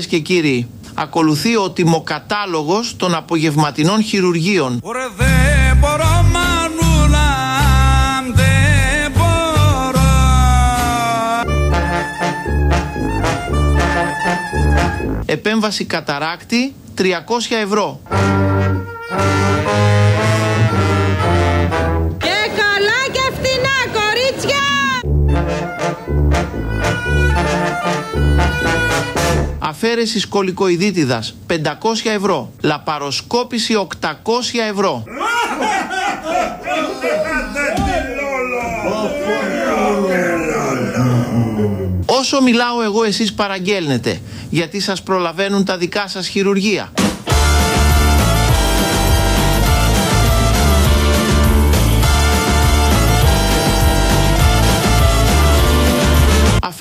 Κυρίες και κύριοι, ακολουθεί ο τιμοκατάλογος των απογευματινών χειρουργείων. Επέμβαση καταράκτη 300 ευρώ. Αφαίρεση σκολικοειδίτιδας 500 ευρώ. Λαπαροσκόπηση 800 ευρώ. Όσο μιλάω εγώ εσείς παραγγέλνετε γιατί σας προλαβαίνουν τα δικά σας χειρουργεία.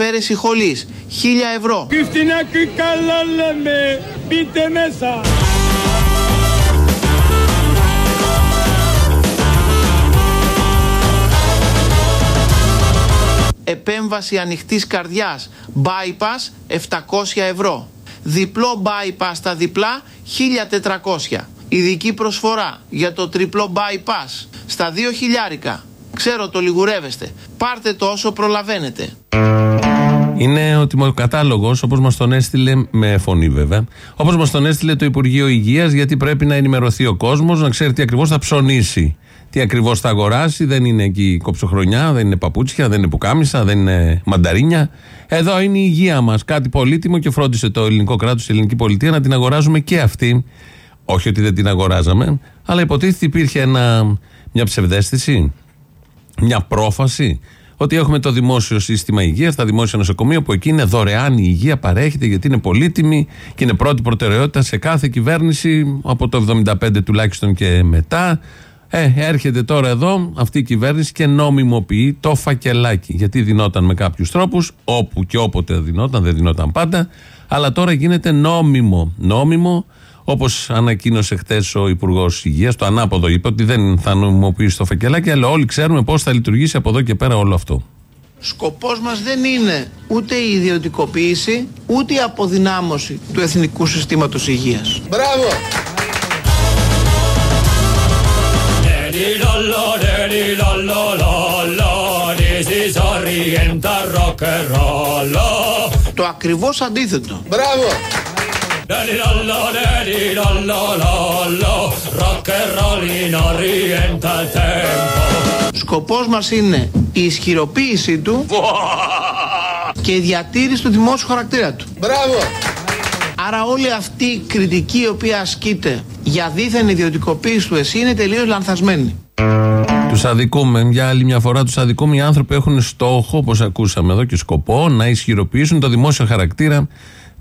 Αφαίρεση χολής 1000 ευρώ. Τι φτηνά και καλά λέμε, μπείτε μέσα. Επέμβαση ανοιχτής καρδιάς bypass 700 ευρώ. Διπλό bypass στα διπλά 1400. Ειδική προσφορά για το τριπλό bypass στα 2 χιλιάρικα. Ξέρω το λιγουρεύεστε. Πάρτε το όσο προλαβαίνετε. Είναι ο τιμοκατάλογο, όπως μας τον έστειλε, με φωνή βέβαια, όπως μας τον έστειλε το Υπουργείο Υγείας, γιατί πρέπει να ενημερωθεί ο κόσμος, να ξέρει τι ακριβώς θα ψωνίσει. Τι ακριβώς θα αγοράσει, δεν είναι εκεί κοψοχρονιά, δεν είναι παπούτσια, δεν είναι πουκάμισα, δεν είναι μανταρίνια. Εδώ είναι η υγεία μας. Κάτι πολύτιμο και φρόντισε το ελληνικό κράτος, η ελληνική πολιτεία να την αγοράζουμε και αυτή. Όχι ότι δεν την αγοράζαμε, αλλά υποτίθεται υπήρχε ένα, μια ψευδέστηση, μια πρόφαση ότι έχουμε το δημόσιο σύστημα υγείας, τα δημόσια νοσοκομεία, που εκεί είναι δωρεάν η υγεία, παρέχεται γιατί είναι πολύτιμη και είναι πρώτη προτεραιότητα σε κάθε κυβέρνηση από το 75 τουλάχιστον και μετά. Ε, έρχεται τώρα εδώ αυτή η κυβέρνηση και νομιμοποιεί το φακελάκι. Γιατί δινόταν με κάποιους τρόπους, όπου και όποτε δινόταν, δεν δινόταν πάντα, αλλά τώρα γίνεται νόμιμο. Νόμιμο, όπως ανακοίνωσε χθε ο Υπουργός Υγείας, το ανάποδο είπε ότι δεν θα νομιμοποιήσει το φακελάκι, αλλά όλοι ξέρουμε πώς θα λειτουργήσει από εδώ και πέρα όλο αυτό. Σκοπός μας δεν είναι ούτε η ιδιωτικοποίηση, ούτε η αποδυνάμωση του εθνικού συστήματος υγείας. Μπράβο! Το ακριβώς αντίθετο. Μπράβο! Σκοπός μας είναι η ισχυροποίησή του και η διατήρηση του δημόσιου χαρακτήρα του. Μπράβο! Άρα όλη αυτή η κριτική η οποία ασκείται για δίθεν ιδιωτικοποίηση του ΕΣΥ είναι τελείως λανθασμένη. Τους αδικούμε, για άλλη μια φορά, τους αδικούμε. Οι άνθρωποι έχουν στόχο, όπως ακούσαμε εδώ, και σκοπό να ισχυροποιήσουν το δημόσιο χαρακτήρα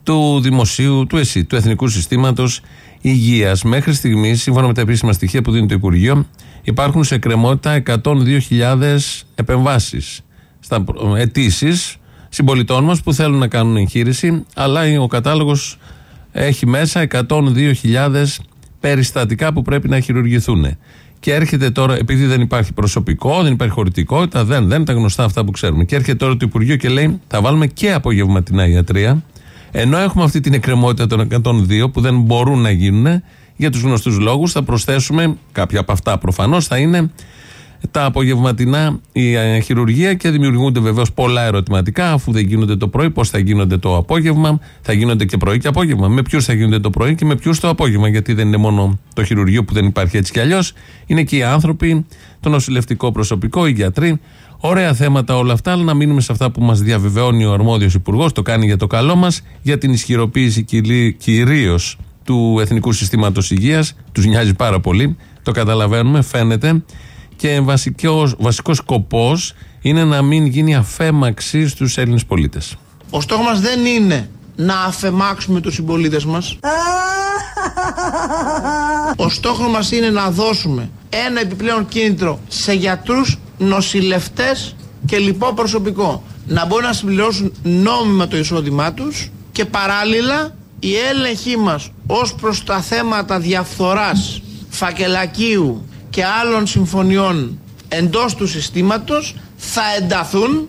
του δημοσίου, του ΕΣΥ, του Εθνικού Συστήματος Υγείας. Μέχρι στιγμής, σύμφωνα με τα επίσημα στοιχεία που δίνει το Υπουργείο, υπάρχουν σε κρεμότητα 102.000 επεμβάσεις. Στα αιτήσεις συμπολιτών μας που θέλουν να κάνουν εγχείρηση, αλλά ο κατάλογος έχει μέσα 102.000 περιστατικά που πρέπει να χειρουργηθούν. Και έρχεται τώρα, επειδή δεν υπάρχει προσωπικό, δεν υπάρχει χωρητικότητα, δεν, δεν τα γνωστά αυτά που ξέρουμε. Και έρχεται τώρα το Υπουργείο και λέει: Θα βάλουμε και απογευματινά ιατρία. Ενώ έχουμε αυτή την εκκρεμότητα των 102 που δεν μπορούν να γίνουν, για τους γνωστούς λόγους, θα προσθέσουμε κάποια από αυτά προφανώς θα είναι τα απογευματινά η ε, χειρουργία και δημιουργούνται βεβαίως πολλά ερωτηματικά αφού δεν γίνονται το πρωί, πώς θα γίνονται το απόγευμα, θα γίνονται και πρωί και απόγευμα. Με ποιους θα γίνονται το πρωί και με ποιους το απόγευμα. Γιατί δεν είναι μόνο το χειρουργείο που δεν υπάρχει έτσι κι αλλιώς, είναι και οι άνθρωποι, το νοσηλευτικό προσωπικό, οι γιατροί. Ωραία θέματα όλα αυτά, αλλά να μείνουμε σε αυτά που μας διαβεβαιώνει ο αρμόδιος υπουργός, το κάνει για το καλό μας, για την ισχυροποίηση κυρίως του Εθνικού Συστήματος Υγείας. Τους νοιάζει πάρα πολύ, το καταλαβαίνουμε, φαίνεται και βασικός, βασικός σκοπός είναι να μην γίνει αφέμαξη στους Έλληνες πολίτες. Ο στόχος μας δεν είναι να αφεμάξουμε τους συμπολίτες μας. Ο στόχος μας είναι να δώσουμε ένα επιπλέον κίνητρο σε γιατρούς, νοσηλευτές και λοιπό προσωπικό. Να μπορούν να συμπληρώσουν νόμιμα το εισόδημά τους και παράλληλα η έλεγχή μας ως προς τα θέματα διαφθοράς, φακελακίου και άλλων συμφωνιών εντός του συστήματος θα ενταθούν.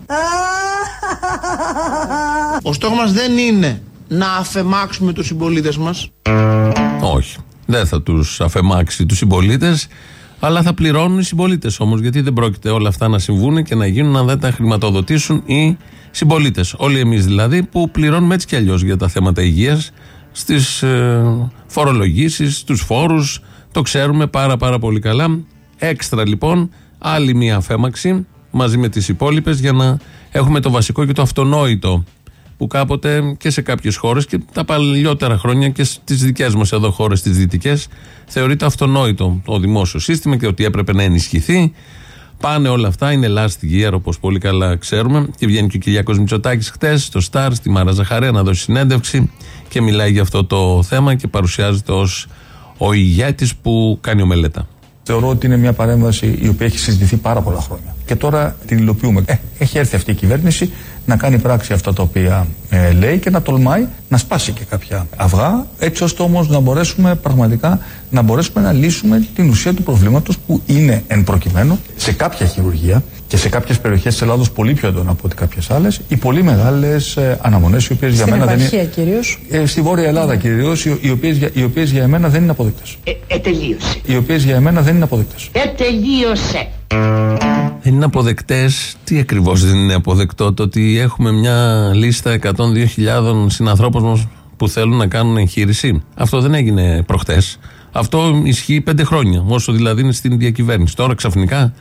Ο στόχος μας δεν είναι να αφεμάξουμε τους συμπολίτες μας. Όχι. Δεν θα τους αφεμάξει τους συμπολίτες, αλλά θα πληρώνουν οι συμπολίτες όμως. Γιατί δεν πρόκειται όλα αυτά να συμβούν και να γίνουν αν δεν τα χρηματοδοτήσουν οι συμπολίτες. Όλοι εμείς δηλαδή που πληρώνουμε έτσι κι αλλιώς για τα θέματα υγείας, στις ε, φορολογήσεις, στους φόρους. Το ξέρουμε πάρα πάρα πολύ καλά. Έξτρα λοιπόν, άλλη μία αφέμαξη μαζί με τις υπόλοιπες για να έχουμε το βασικό και το αυτονόητο που κάποτε και σε κάποιες χώρες και τα παλιότερα χρόνια και στις δικές μας εδώ χώρες τις δυτικές θεωρείται αυτονόητο το δημόσιο σύστημα και ότι έπρεπε να ενισχυθεί Πάνε όλα αυτά, είναι last year όπως πολύ καλά ξέρουμε. Και βγαίνει και ο Κυριάκος Μητσοτάκης χτες στο Star, στη Μάρα Ζαχαρέα, να δώσει συνέντευξη και μιλάει για αυτό το θέμα και παρουσιάζεται ως ο ηγέτης που κάνει ομελέτα. Θεωρώ ότι είναι μια παρέμβαση η οποία έχει συζητηθεί πάρα πολλά χρόνια. Και τώρα την υλοποιούμε. Ε, έχει έρθει αυτή η κυβέρνηση να κάνει πράξη αυτά τα οποία ε, λέει και να τολμάει να σπάσει και κάποια αυγά, έτσι ώστε όμως να μπορέσουμε πραγματικά να μπορέσουμε να λύσουμε την ουσία του προβλήματος που είναι εν προκειμένου σε κάποια χειρουργία και σε κάποιες περιοχές της Ελλάδος πολύ πιο έντονα από ό,τι κάποιες άλλες, οι πολύ μεγάλες ε, αναμονές, οι οποίες για μένα δεν είναι. κυρίως. Ε, στη Βόρεια Ελλάδα κυρίως, οι οποίες οι οποίες για εμένα δεν είναι αποδεκτές. Ε, ε, τελείωσε. Οι οποίες για εμένα δεν είναι αποδεκτές. Ε, τελείωσε. Δεν είναι αποδεκτές. Τι ακριβώς δεν είναι αποδεκτό, το ότι έχουμε μια λίστα 102.000 συνανθρώπων μας που θέλουν να κάνουν εγχείρηση. Αυτό δεν έγινε προχτές. Αυτό ισχύει πέντε χρόνια, όσο δηλαδή είναι στην διακυβέρνηση. Τώρα ξαφνικά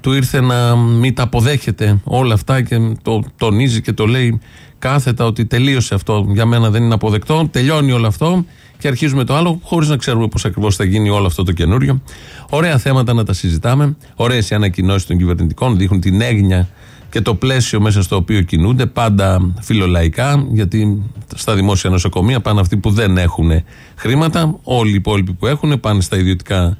του ήρθε να μην τα αποδέχεται όλα αυτά και το τονίζει και το λέει κάθετα ότι τελείωσε αυτό. Για μένα δεν είναι αποδεκτό. Τελειώνει όλο αυτό και αρχίζουμε το άλλο, χωρίς να ξέρουμε πώς ακριβώς θα γίνει όλο αυτό το καινούριο. Ωραία θέματα να τα συζητάμε. Ωραίες οι ανακοινώσεις των κυβερνητικών δείχνουν την έγνοια και το πλαίσιο μέσα στο οποίο κινούνται, πάντα φιλολαϊκά, γιατί στα δημόσια νοσοκομεία πάνε αυτοί που δεν έχουν χρήματα. Όλοι οι υπόλοιποι που έχουν πάνε στα ιδιωτικά νοσοκομεία,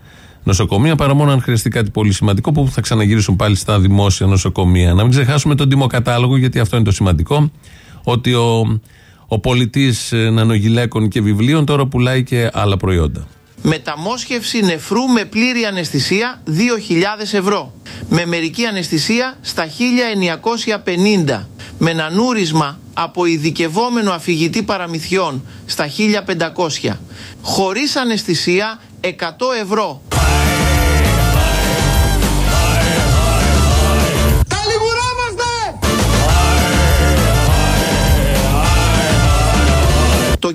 παρά μόνο αν χρειαστεί κάτι πολύ σημαντικό που θα ξαναγυρίσουν πάλι στα δημόσια νοσοκομεία. Να μην ξεχάσουμε τον τιμοκατάλογο, γιατί αυτό είναι το σημαντικό, ότι ο, ο πολιτής νανογυλαίκων και βιβλίων τώρα πουλάει και άλλα προϊόντα. Μεταμόσχευση νεφρού με πλήρη αναισθησία 2.000 ευρώ. Με μερική αναισθησία στα 1.950. Με νανούρισμα από ειδικευόμενο αφηγητή παραμυθιών στα 1.500. Χωρίς αναισθησία 100 ευρώ.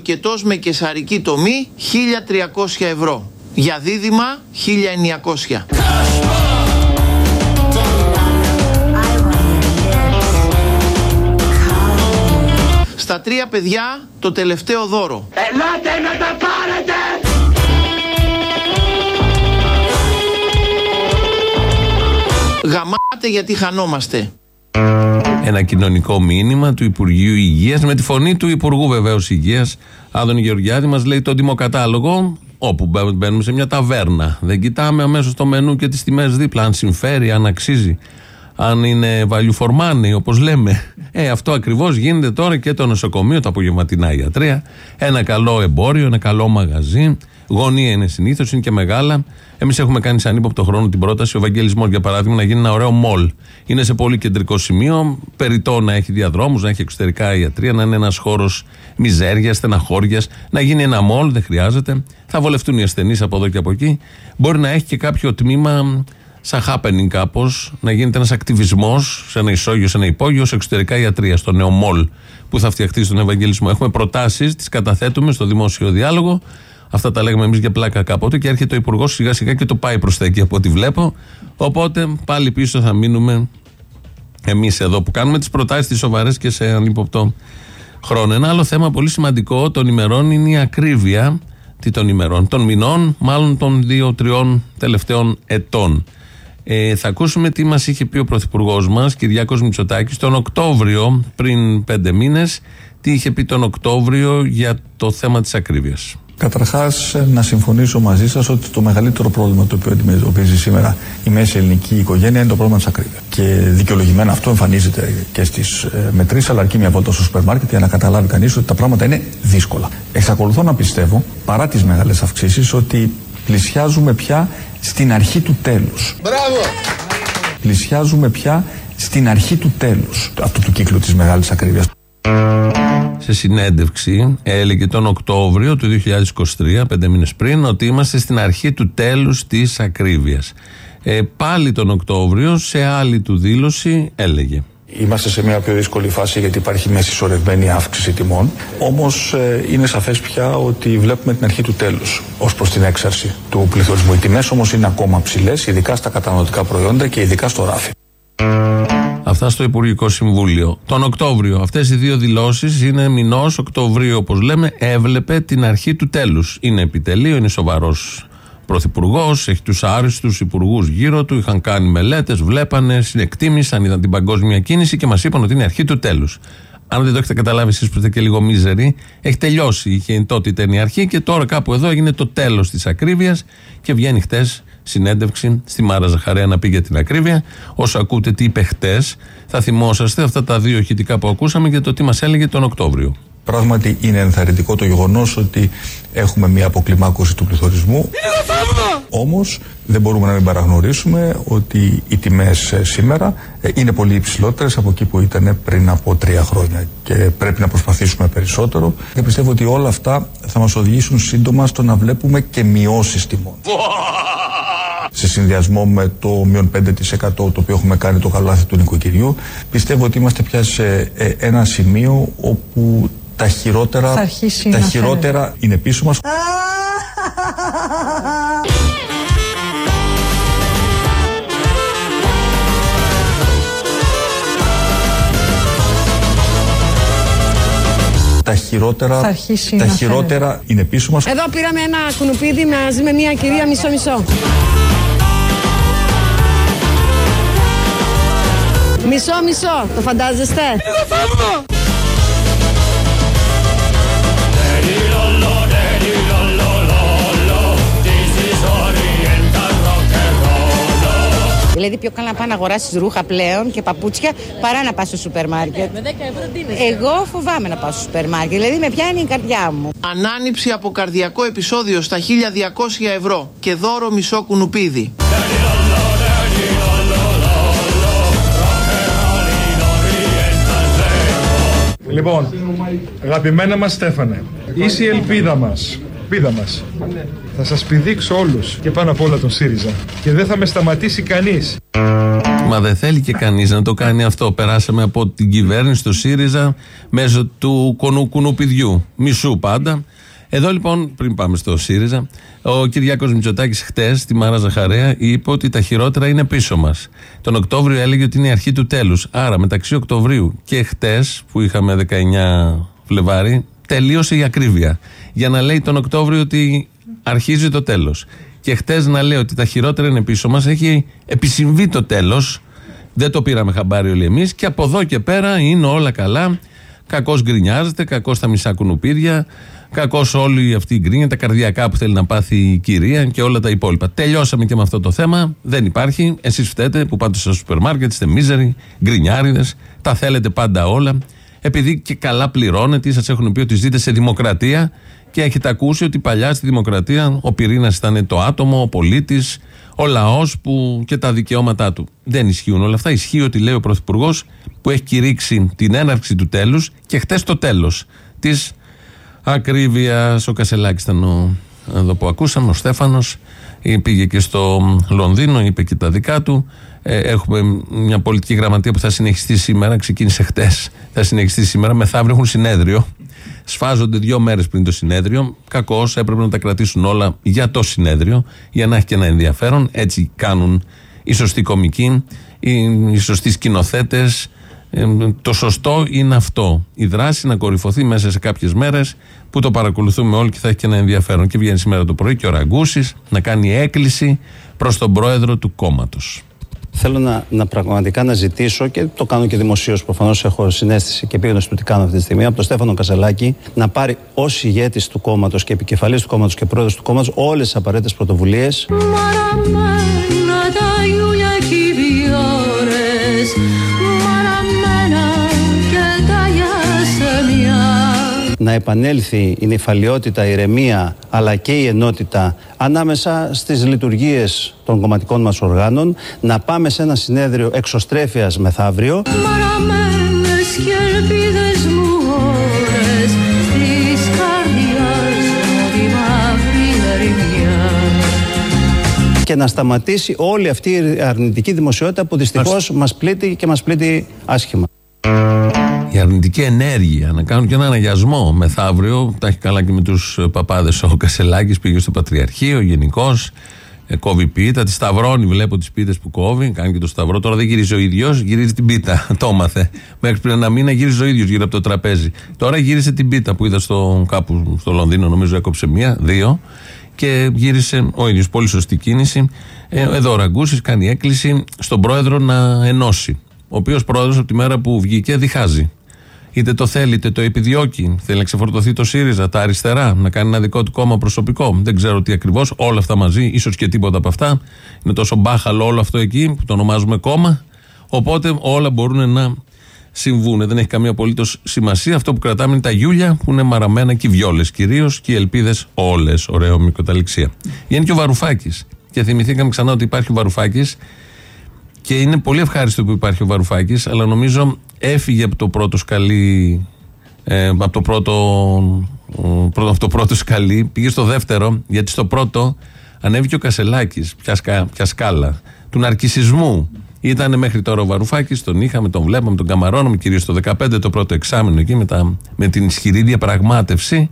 Τος κετός με κεσαρική τομή 1300 ευρώ. Για δίδυμα 1900. Στα τρία παιδιά το τελευταίο δώρο. Ελάτε να τα πάρετε! Γαμάτε γιατί χανόμαστε. Ένα κοινωνικό μήνυμα του Υπουργείου Υγείας με τη φωνή του Υπουργού βεβαίως Υγείας, Άδων Γεωργιάδη, μας λέει το δημοκατάλογο. Όπου μπαίνουμε σε μια ταβέρνα. Δεν κοιτάμε αμέσως το μενού και τις τιμές δίπλα. Αν συμφέρει, αν αξίζει, αν είναι value for money, όπως λέμε. Ε, αυτό ακριβώς γίνεται τώρα και το νοσοκομείο, τα απογευματινά ιατρία. Ένα καλό εμπόριο, ένα καλό μαγαζί. Γωνία είναι συνήθως, είναι και μεγάλα. Εμείς έχουμε κάνει σαν ύποπτο χρόνο την πρόταση, ο Βαγγέλης για παράδειγμα, να γίνει ένα ωραίο μολ. Είναι σε πολύ κεντρικό σημείο, περιττό να έχει διαδρόμους, να έχει εξωτερικά ιατρία, να είναι ένας χώρος μιζέριας, στεναχώριας, να γίνει ένα μολ, δεν χρειάζεται. Θα βολευτούν οι ασθενείς από εδώ και από εκεί. Μπορεί να έχει και κάποιο τμήμα σαν happening κάπως, να γίνεται ένας ακτιβισμός σε ένα ισόγειο, σε ένα υπόγειο, σε εξωτερικά ιατρία, στο νέο μολ που θα φτιαχτεί στον Ευαγγελισμό. Έχουμε προτάσεις, τις καταθέτουμε στο δημόσιο διάλογο. Αυτά τα λέγαμε εμείς για πλάκα κάποτε και έρχεται ο Υπουργός σιγά σιγά και το πάει προς τα εκεί από ό,τι βλέπω. Οπότε πάλι πίσω θα μείνουμε εμείς εδώ που κάνουμε τις προτάσεις τις σοβαρές και σε ανύποπτο χρόνο. Ένα άλλο θέμα πολύ σημαντικό των ημερών είναι η ακρίβεια. Τι των ημερών, των μηνών, μάλλον των δύο-τριών τελευταίων ετών. Ε, θα ακούσουμε τι μας είχε πει ο Πρωθυπουργός μας, Κυριάκος Μητσοτάκης, τον Οκτώβριο, πριν πέντε μήνες, τι είχε πει τον Οκτώβριο για το θέμα της ακρίβειας; Καταρχάς, να συμφωνήσω μαζί σας ότι το μεγαλύτερο πρόβλημα το οποίο αντιμετωπίζει σήμερα η μέση ελληνική οικογένεια είναι το πρόβλημα της ακρίβειας. Και δικαιολογημένα αυτό εμφανίζεται και στις ε, μετρήσεις, αλλά αρκεί μια βόλτα στο σούπερ μάρκετ για να καταλάβει κανείς ότι τα πράγματα είναι δύσκολα. Εξακολουθώ να πιστεύω, παρά τις μεγάλες αυξήσεις, ότι πλησιάζουμε πια στην αρχή του τέλους. Μπράβο! Πλησιάζουμε πια στην αρχή του τέλους αυτού του κύκλου της μεγάλης ακρίβειας. Σε συνέντευξη έλεγε τον Οκτώβριο του 2023, πέντε μήνες πριν, ότι είμαστε στην αρχή του τέλους της ακρίβειας. Ε, πάλι τον Οκτώβριο, σε άλλη του δήλωση, έλεγε. Είμαστε σε μια πιο δύσκολη φάση γιατί υπάρχει μια συσσωρευμένη αύξηση τιμών. Όμως ε, είναι σαφές πια ότι βλέπουμε την αρχή του τέλους ως προς την έξαρση του πληθωρισμού. Οι τιμές όμως είναι ακόμα ψηλές, ειδικά στα καταναλωτικά προϊόντα και ειδικά στο ράφι. Αυτά στο Υπουργικό Συμβούλιο. Τον Οκτώβριο. Αυτές οι δύο δηλώσεις είναι μηνός Οκτωβρίου, όπως λέμε, έβλεπε την αρχή του τέλους. Είναι επιτελείο, είναι σοβαρός πρωθυπουργός, έχει τους άριστους υπουργούς γύρω του, είχαν κάνει μελέτες, βλέπανε, συνεκτίμησαν, είδαν την παγκόσμια κίνηση και μας είπαν ότι είναι αρχή του τέλους. Αν δεν το έχετε καταλάβει εσείς που είστε και λίγο μίζεροι, έχει τελειώσει. Είχε τότε ήταν η αρχή και τώρα κάπου εδώ έγινε το τέλος της ακρίβειας και βγαίνει χτες συνέντευξη στη Μάρα Ζαχαρέα να πει για την ακρίβεια. Όσο ακούτε τι είπε χτες, θα θυμόσαστε αυτά τα δύο ηχητικά που ακούσαμε και το τι μας έλεγε τον Οκτώβριο. Πράγματι είναι ενθαρρυντικό το γεγονός ότι έχουμε μια αποκλιμάκωση του πληθωρισμού. Όμως δεν μπορούμε να μην παραγνωρίσουμε ότι οι τιμές σήμερα ε, είναι πολύ υψηλότερες από εκεί που ήταν πριν από τρία χρόνια. Και πρέπει να προσπαθήσουμε περισσότερο. Και πιστεύω ότι όλα αυτά θα μας οδηγήσουν σύντομα στο να βλέπουμε και μειώσεις τιμών. σε συνδυασμό με το μείον 5% το οποίο έχουμε κάνει το καλάθι του νοικοκυριού, πιστεύω ότι είμαστε πια σε ε, ένα σημείο όπου τα χειρότερα, τα χειρότερα είναι πίσω μας. Τα χειρότερα, τα χειρότερα είναι πίσω μας. Εδώ πήραμε ένα κουνουπίδι μαζί με μια κυρία μισό-μισό. Μισό-μισό, το φαντάζεστε; Εγώ φεύγω. Δηλαδή, πιο καλά να πάει να αγοράσεις ρούχα πλέον και παπούτσια παρά να πας στο σούπερ μάρκετ. Με 10 ευρώ τι είναι. Εγώ φοβάμαι να πάω στο σούπερ μάρκετ. Δηλαδή, με πιάνει η καρδιά μου. Ανάνυψη από καρδιακό επεισόδιο στα 1200 ευρώ και δώρο μισό κουνουπίδι. Λοιπόν, αγαπημένα μας Στέφανε, είσαι η ελπίδα μας. Ελπίδα μας. Θα σας πηδήξω όλους και πάνω απ' όλα τον ΣΥΡΙΖΑ. Και δεν θα με σταματήσει κανείς. Μα δεν θέλει και κανείς να το κάνει αυτό. Περάσαμε από την κυβέρνηση στο ΣΥΡΙΖΑ μέσω του κονού κουνουπιδιού. Μισού πάντα. Εδώ λοιπόν, πριν πάμε στο ΣΥΡΙΖΑ, ο Κυριάκος Μητσοτάκης χτες στη Μάρα Ζαχαρέα είπε ότι τα χειρότερα είναι πίσω μας. Τον Οκτώβριο έλεγε ότι είναι η αρχή του τέλους. Άρα μεταξύ Οκτωβρίου και χτες που είχαμε 19 Φλεβάρι τελείωσε η ακρίβεια. Για να λέει τον Οκτώβριο ότι αρχίζει το τέλος. Και χτες να λέει ότι τα χειρότερα είναι πίσω μας έχει επισυμβεί το τέλος. Δεν το πήραμε χαμπάρι όλοι εμείς και από εδώ και πέρα είναι όλα καλά. Κακώς γκρινιάζεται, κακώς τα μισά κουνουπίδια, κακώς όλη αυτή η γκρίνια, τα καρδιακά που θέλει να πάθει η κυρία και όλα τα υπόλοιπα. Τελειώσαμε και με αυτό το θέμα. Δεν υπάρχει. Εσείς φταίτε που πάτε στο σούπερ μάρκετ, είστε μίζεροι, γκρινιάριδες, τα θέλετε πάντα όλα. Επειδή και καλά πληρώνετε, σας έχουν πει ότι ζείτε σε δημοκρατία και έχετε ακούσει ότι παλιά στη δημοκρατία ο πυρήνας ήταν το άτομο, ο πολίτης, ο λαός και τα δικαιώματά του. Δεν ισχύουν όλα αυτά. Ισχύει ότι λέει ο Πρωθυπουργός που έχει κηρύξει την έναρξη του τέλους και χτες το τέλος της ακρίβειας. Ο Κασελάκης ήταν ο, εδώ που ακούσαμε, ο Στέφανος. Πήγε και στο Λονδίνο, είπε και τα δικά του. Ε, έχουμε μια πολιτική γραμματεία που θα συνεχιστεί σήμερα. Ξεκίνησε χτες. Θα συνεχιστεί σήμερα. Μεθαύριο έχουν συνέδριο. Σφάζονται δύο μέρες πριν το συνέδριο. Κακώς έπρεπε να τα κρατήσουν όλα για το συνέδριο, για να έχει και ένα ενδιαφέρον. Έτσι κάνουν οι σωστοί κομικοί, οι σωστοί σκηνοθέτες. Ε, το σωστό είναι αυτό. Η δράση να κορυφωθεί μέσα σε κάποιες μέρες που το παρακολουθούμε όλοι και θα έχει και ένα ενδιαφέρον. Και βγαίνει σήμερα το πρωί και ο Ραγκούσης να κάνει έκκληση προς τον πρόεδρο του κόμματος. Θέλω να, να πραγματικά να ζητήσω και το κάνω και δημοσίως. Προφανώς έχω συνέστηση και πήγαινε του τι κάνω αυτή τη στιγμή. Από τον Στέφανο Καζαλάκη να πάρει ως ηγέτης του κόμματος και επικεφαλής του κόμματος και πρόεδρος του κόμματος όλες τις απαραίτητες πρωτοβουλίες να επανέλθει η νυφαλιότητα, η ηρεμία αλλά και η ενότητα ανάμεσα στις λειτουργίες των κομματικών μας οργάνων να πάμε σε ένα συνέδριο εξωστρέφειας μεθαύριο και να σταματήσει όλη αυτή η αρνητική δημοσιότητα που δυστυχώς μας πλήττει και μας πλήττει άσχημα. Η αρνητική ενέργεια να κάνουν και ένα αναγιασμό μεθαύριο. Τα έχει καλά και με τους παπάδες ο Κασελάκης. Πήγε στο Πατριαρχείο γενικώ. Ε, κόβει πίτα, τη σταυρώνει. Βλέπω τις πίτες που κόβει. Κάνει και το σταυρό. Τώρα δεν γυρίζει ο ίδιος, γυρίζει την πίτα. το έμαθε. Μέχρι πριν ένα μήνα γύριζε ο ίδιος γύρω από το τραπέζι. Τώρα γύρισε την πίτα που είδα στο, κάπου στο Λονδίνο, νομίζω έκοψε μία, δύο. Και γύρισε ο ίδιος. Πολύ σωστή κίνηση. Ε, εδώ ο Ραγκούσης κάνει έκκληση στον πρόεδρο να ενώσει. Ο οποίος πρόεδρος από τη μέρα που βγήκε διχάζει. Είτε το θέλει, είτε το επιδιώκει. Θέλει να ξεφορτωθεί το ΣΥΡΙΖΑ, τα αριστερά, να κάνει ένα δικό του κόμμα προσωπικό. Δεν ξέρω τι ακριβώς. Όλα αυτά μαζί, ίσως και τίποτα από αυτά. Είναι τόσο μπάχαλο όλο αυτό εκεί που το ονομάζουμε κόμμα. Οπότε όλα μπορούν να συμβούν. Δεν έχει καμία απολύτως σημασία. Αυτό που κρατάμε είναι τα γιούλια που είναι μαραμένα και οι βιόλες κυρίως και οι ελπίδες όλες. Ωραίο μικροταληξία. Βγαίνει και ο Βαρουφάκης. Και θυμηθήκαμε ξανά ότι υπάρχει ο Βαρουφάκης και είναι πολύ ευχάριστο που υπάρχει ο Βαρουφάκης, αλλά νομίζω έφυγε από το πρώτο σκαλί. Ε, από το πρώτο, πρώτο, αυτό πρώτο σκαλί, πήγε στο δεύτερο, γιατί στο πρώτο ανέβηκε ο Κασελάκης, πια, σκάλα, του ναρκισισμού. Ήταν μέχρι τώρα ο Βαρουφάκης, τον είχαμε, τον βλέπαμε, τον καμαρώναμε κυρίως το 2015, το πρώτο εξάμεινο εκεί, με, με την ισχυρή διαπραγμάτευση.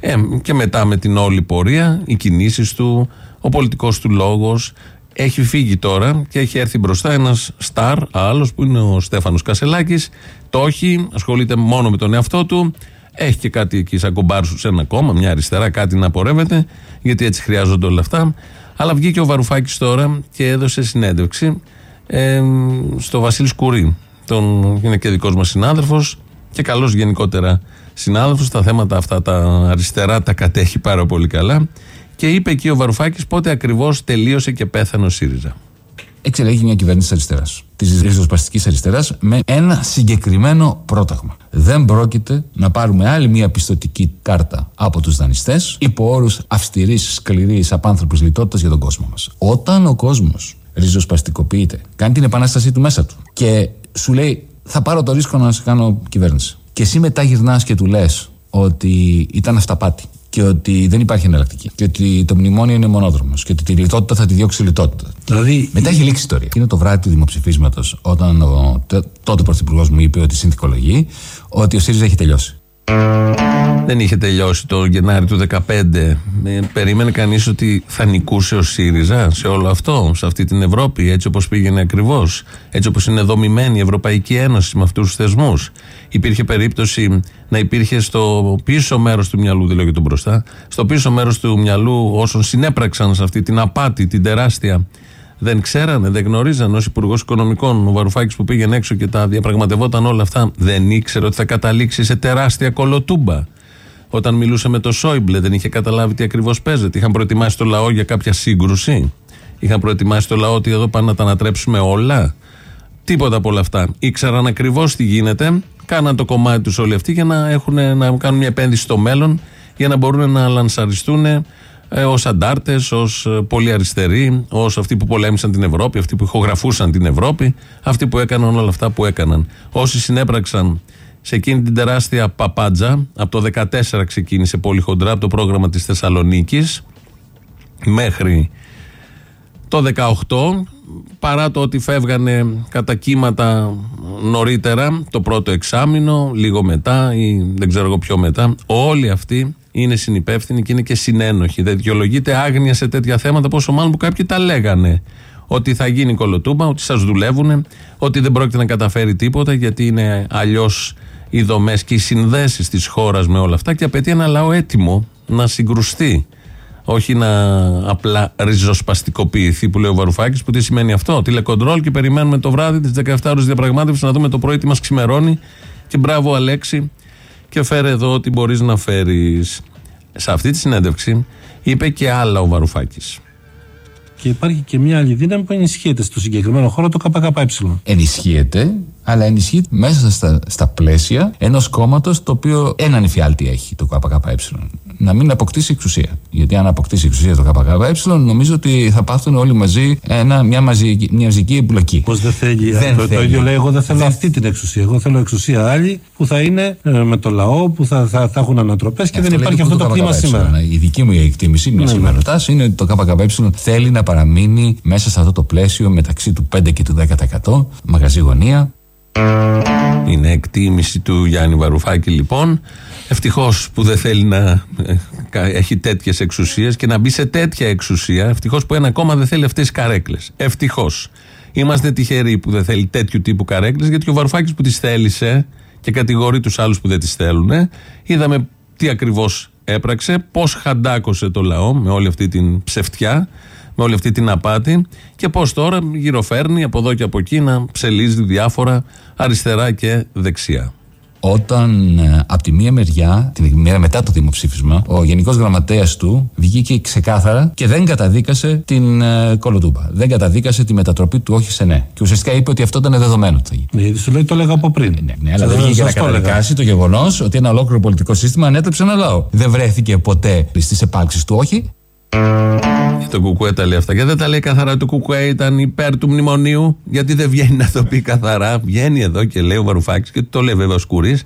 Ε, και μετά με την όλη πορεία, οι κινήσεις του, ο πολιτικός του λόγος, έχει φύγει τώρα και έχει έρθει μπροστά ένας στάρ άλλος που είναι ο Στέφανος Κασελάκης. Το έχει, ασχολείται μόνο με τον εαυτό του. Έχει και κάτι εκεί σαν κομπάρσου σε ένα κόμμα, μια αριστερά, κάτι να πορεύεται, γιατί έτσι χρειάζονται όλα αυτά. Αλλά βγήκε ο Βαρουφάκης τώρα και έδωσε συνέντευξη ε, στο Βασίλης Σκουρί. Τον, είναι και δικός μας συνάδελφος και καλός γενικότερα συνάδελφος. Τα θέματα αυτά τα αριστερά τα κατέχει πάρα πολύ καλά. Και είπε εκεί ο Βαρουφάκης πότε ακριβώς τελείωσε και πέθανε ο ΣΥΡΙΖΑ. Εξελέγει μια κυβέρνηση αριστεράς, της ριζοσπαστικής αριστεράς, με ένα συγκεκριμένο πρόταγμα. Δεν πρόκειται να πάρουμε άλλη μια πιστοτική κάρτα από τους δανειστές υπό όρους αυστηρής, σκληρής, απάνθρωπης λιτότητας για τον κόσμο μας. Όταν ο κόσμος ριζοσπαστικοποιείται, κάνει την επανάστασή του μέσα του και σου λέει θα πάρω το ρίσκο να σε κάνω κυβέρνηση. Και εσύ μετά γυρνάς και του λες ότι ήταν αυταπάτη και ότι δεν υπάρχει εναλλακτική. Και ότι το μνημόνιο είναι μονόδρομος. Και ότι τη λιτότητα θα τη διώξει η λιτότητα. Δηλαδή... Μετά έχει λήξει η ιστορία. Είναι το βράδυ του δημοψηφίσματος, όταν ο τότε πρωθυπουργός μου είπε ότι συνθηκολογεί, ότι ο ΣΥΡΙΖΑ έχει τελειώσει. Δεν είχε τελειώσει το Γενάρη του 2015. Ε, περίμενε κανείς ότι θα νικούσε ο ΣΥΡΙΖΑ σε όλο αυτό, σε αυτή την Ευρώπη, έτσι όπως πήγαινε ακριβώς, έτσι όπως είναι δομημένη η Ευρωπαϊκή Ένωση με αυτούς τους θεσμούς. Υπήρχε περίπτωση να υπήρχε στο πίσω μέρος του μυαλού, δεν λέω για τον μπροστά, στο πίσω μέρος του μυαλού όσων συνέπραξαν σε αυτή την απάτη, την τεράστια δεν ξέρανε, δεν γνωρίζαν ως Υπουργός Οικονομικών ο Βαρουφάκης που πήγαινε έξω και τα διαπραγματευόταν όλα αυτά. Δεν ήξερε ότι θα καταλήξει σε τεράστια κολοτούμπα. Όταν μιλούσε με το Σόιμπλε, δεν είχε καταλάβει τι ακριβώς παίζεται. Είχαν προετοιμάσει το λαό για κάποια σύγκρουση. Είχαν προετοιμάσει το λαό ότι εδώ πάνε να τα ανατρέψουμε όλα. Τίποτα από όλα αυτά. Ήξεραν ακριβώς τι γίνεται. Κάναν το κομμάτι τους όλοι αυτοί για να, έχουν, να κάνουν μια επένδυση στο μέλλον για να μπορούν να λανσαριστούν ε, ως αντάρτες, ως ε, πολύ αριστεροί, ως αυτοί που πολέμησαν την Ευρώπη, αυτοί που ηχογραφούσαν την Ευρώπη, αυτοί που έκαναν όλα αυτά που έκαναν. Όσοι συνέπραξαν σε εκείνη την τεράστια παπάντζα, από το 2014 ξεκίνησε πολύ χοντρά από το πρόγραμμα της Θεσσαλονίκης μέχρι το 18 παρά το ότι φεύγανε κατά κύματα νωρίτερα το πρώτο εξάμεινο, λίγο μετά ή δεν ξέρω εγώ πιο μετά, όλοι αυτοί είναι συνυπεύθυνοι και είναι και συνένοχοι. Δεν δικαιολογείται άγνοια σε τέτοια θέματα, πόσο μάλλον που κάποιοι τα λέγανε. Ότι θα γίνει κολοτούμπα, ότι σας δουλεύουν, ότι δεν πρόκειται να καταφέρει τίποτα, γιατί είναι αλλιώς οι δομές και οι συνδέσεις της χώρας με όλα αυτά και απαιτεί ένα λαό έτοιμο να συγκρουστεί. Όχι να απλά ριζοσπαστικοποιηθεί που λέει ο Βαρουφάκης, που τι σημαίνει αυτό. Τηλεκοντρόλ και περιμένουμε το βράδυ της 17 ώρε διαπραγμάτευσης να δούμε το πρωί τι μας ξημερώνει. Και μπράβο, Αλέξη, και φέρε εδώ ό,τι μπορείς να φέρεις. Σε αυτή τη συνέντευξη είπε και άλλα ο Βαρουφάκης. Και υπάρχει και μια άλλη δύναμη που ενισχύεται στο συγκεκριμένο χώρο το ΚΚΕ. Ενισχύεται, αλλά ενισχύεται μέσα στα, στα πλαίσια ενός κόμματος το οποίο έναν εφιάλτη έχει το ΚΚΕ. Να μην αποκτήσει εξουσία. Γιατί αν αποκτήσει εξουσία το ΚΚΕ, νομίζω ότι θα πάθουν όλοι μαζί ένα, μια, μαζική, μια μαζική εμπλοκή. Πώς δεν θέλει. Δεν το, θέλει. το ίδιο λέει: Εγώ δεν θέλω Δεν- αυτή την εξουσία. Εγώ θέλω εξουσία άλλη που θα είναι ε, με το λαό, που θα, θα, θα έχουν ανατροπές και δεν λέει υπάρχει λοιπόν αυτό το κλίμα ΚΚΕ. σήμερα. Η δική μου εκτίμηση, μια Ναι, και ναι. με ρωτάς, είναι ότι το ΚΚΕ θέλει να παραμείνει μέσα σε αυτό το πλαίσιο μεταξύ του 5 και του 10%. Μαγαζί γωνία. Είναι εκτίμηση του Γιάννη Βαρουφάκη λοιπόν. Ευτυχώς που δεν θέλει να ε, κα- έχει τέτοιες εξουσίες και να μπει σε τέτοια εξουσία. Ευτυχώς που ένα κόμμα δεν θέλει αυτές τι καρέκλες. Ευτυχώς. Είμαστε τυχεροί που δεν θέλει τέτοιου τύπου καρέκλες, γιατί ο Βαρουφάκης που τις θέλησε και κατηγορεί τους άλλους που δεν τις θέλουν, είδαμε τι ακριβώς έπραξε, πώς χαντάκωσε το λαό με όλη αυτή την ψευτιά, με όλη αυτή την απάτη και πώς τώρα γυροφέρνει από εδώ και από εκεί να ψελίζει διάφορα αριστερά και δεξιά. Όταν ε, από τη μία μεριά, την μέρα μετά το δημοψήφισμα, ο Γενικός Γραμματέας του βγήκε ξεκάθαρα και δεν καταδίκασε την ε, κολοτούμπα. Δεν καταδίκασε τη μετατροπή του όχι σε ναι. Και ουσιαστικά είπε ότι αυτό ήταν δεδομένο ότι θα γίνει. Ναι, γιατί σου λέει το έλεγα από πριν. Ναι, ναι, αλλά δεν Σας- βγήκε να σας το έλεγα. καταδικάσει το γεγονός ότι ένα ολόκληρο πολιτικό σύστημα ανέτρεψε ένα λαό. Δεν βρέθηκε ποτέ στις επάλξεις του όχι. Και το Κουκουέ τα λέει αυτά. Και δεν τα λέει καθαρά ότι το Κουκουέ ήταν υπέρ του μνημονίου, γιατί δεν βγαίνει να το πει καθαρά. Βγαίνει εδώ και λέει ο Βαρουφάκης, και το λέει βέβαια ο Σκουρής,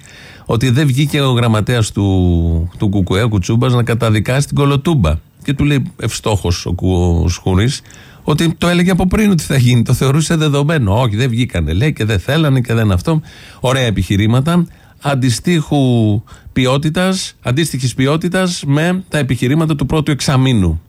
ότι δεν βγήκε ο γραμματέας του, του Κουκουέ, ο Κουτσούμπας, να καταδικάσει την κολοτούμπα. Και του λέει ευστόχο ο, Κου- ο Σκουρής, ότι το έλεγε από πριν ότι θα γίνει. Το θεωρούσε δεδομένο. Όχι, δεν βγήκανε, λέει, και δεν θέλανε και δεν αυτό. Ωραία επιχειρήματα αντιστοίχου ποιότητας, αντίστοιχης ποιότητας με τα επιχειρήματα του πρώτου εξαμήνου.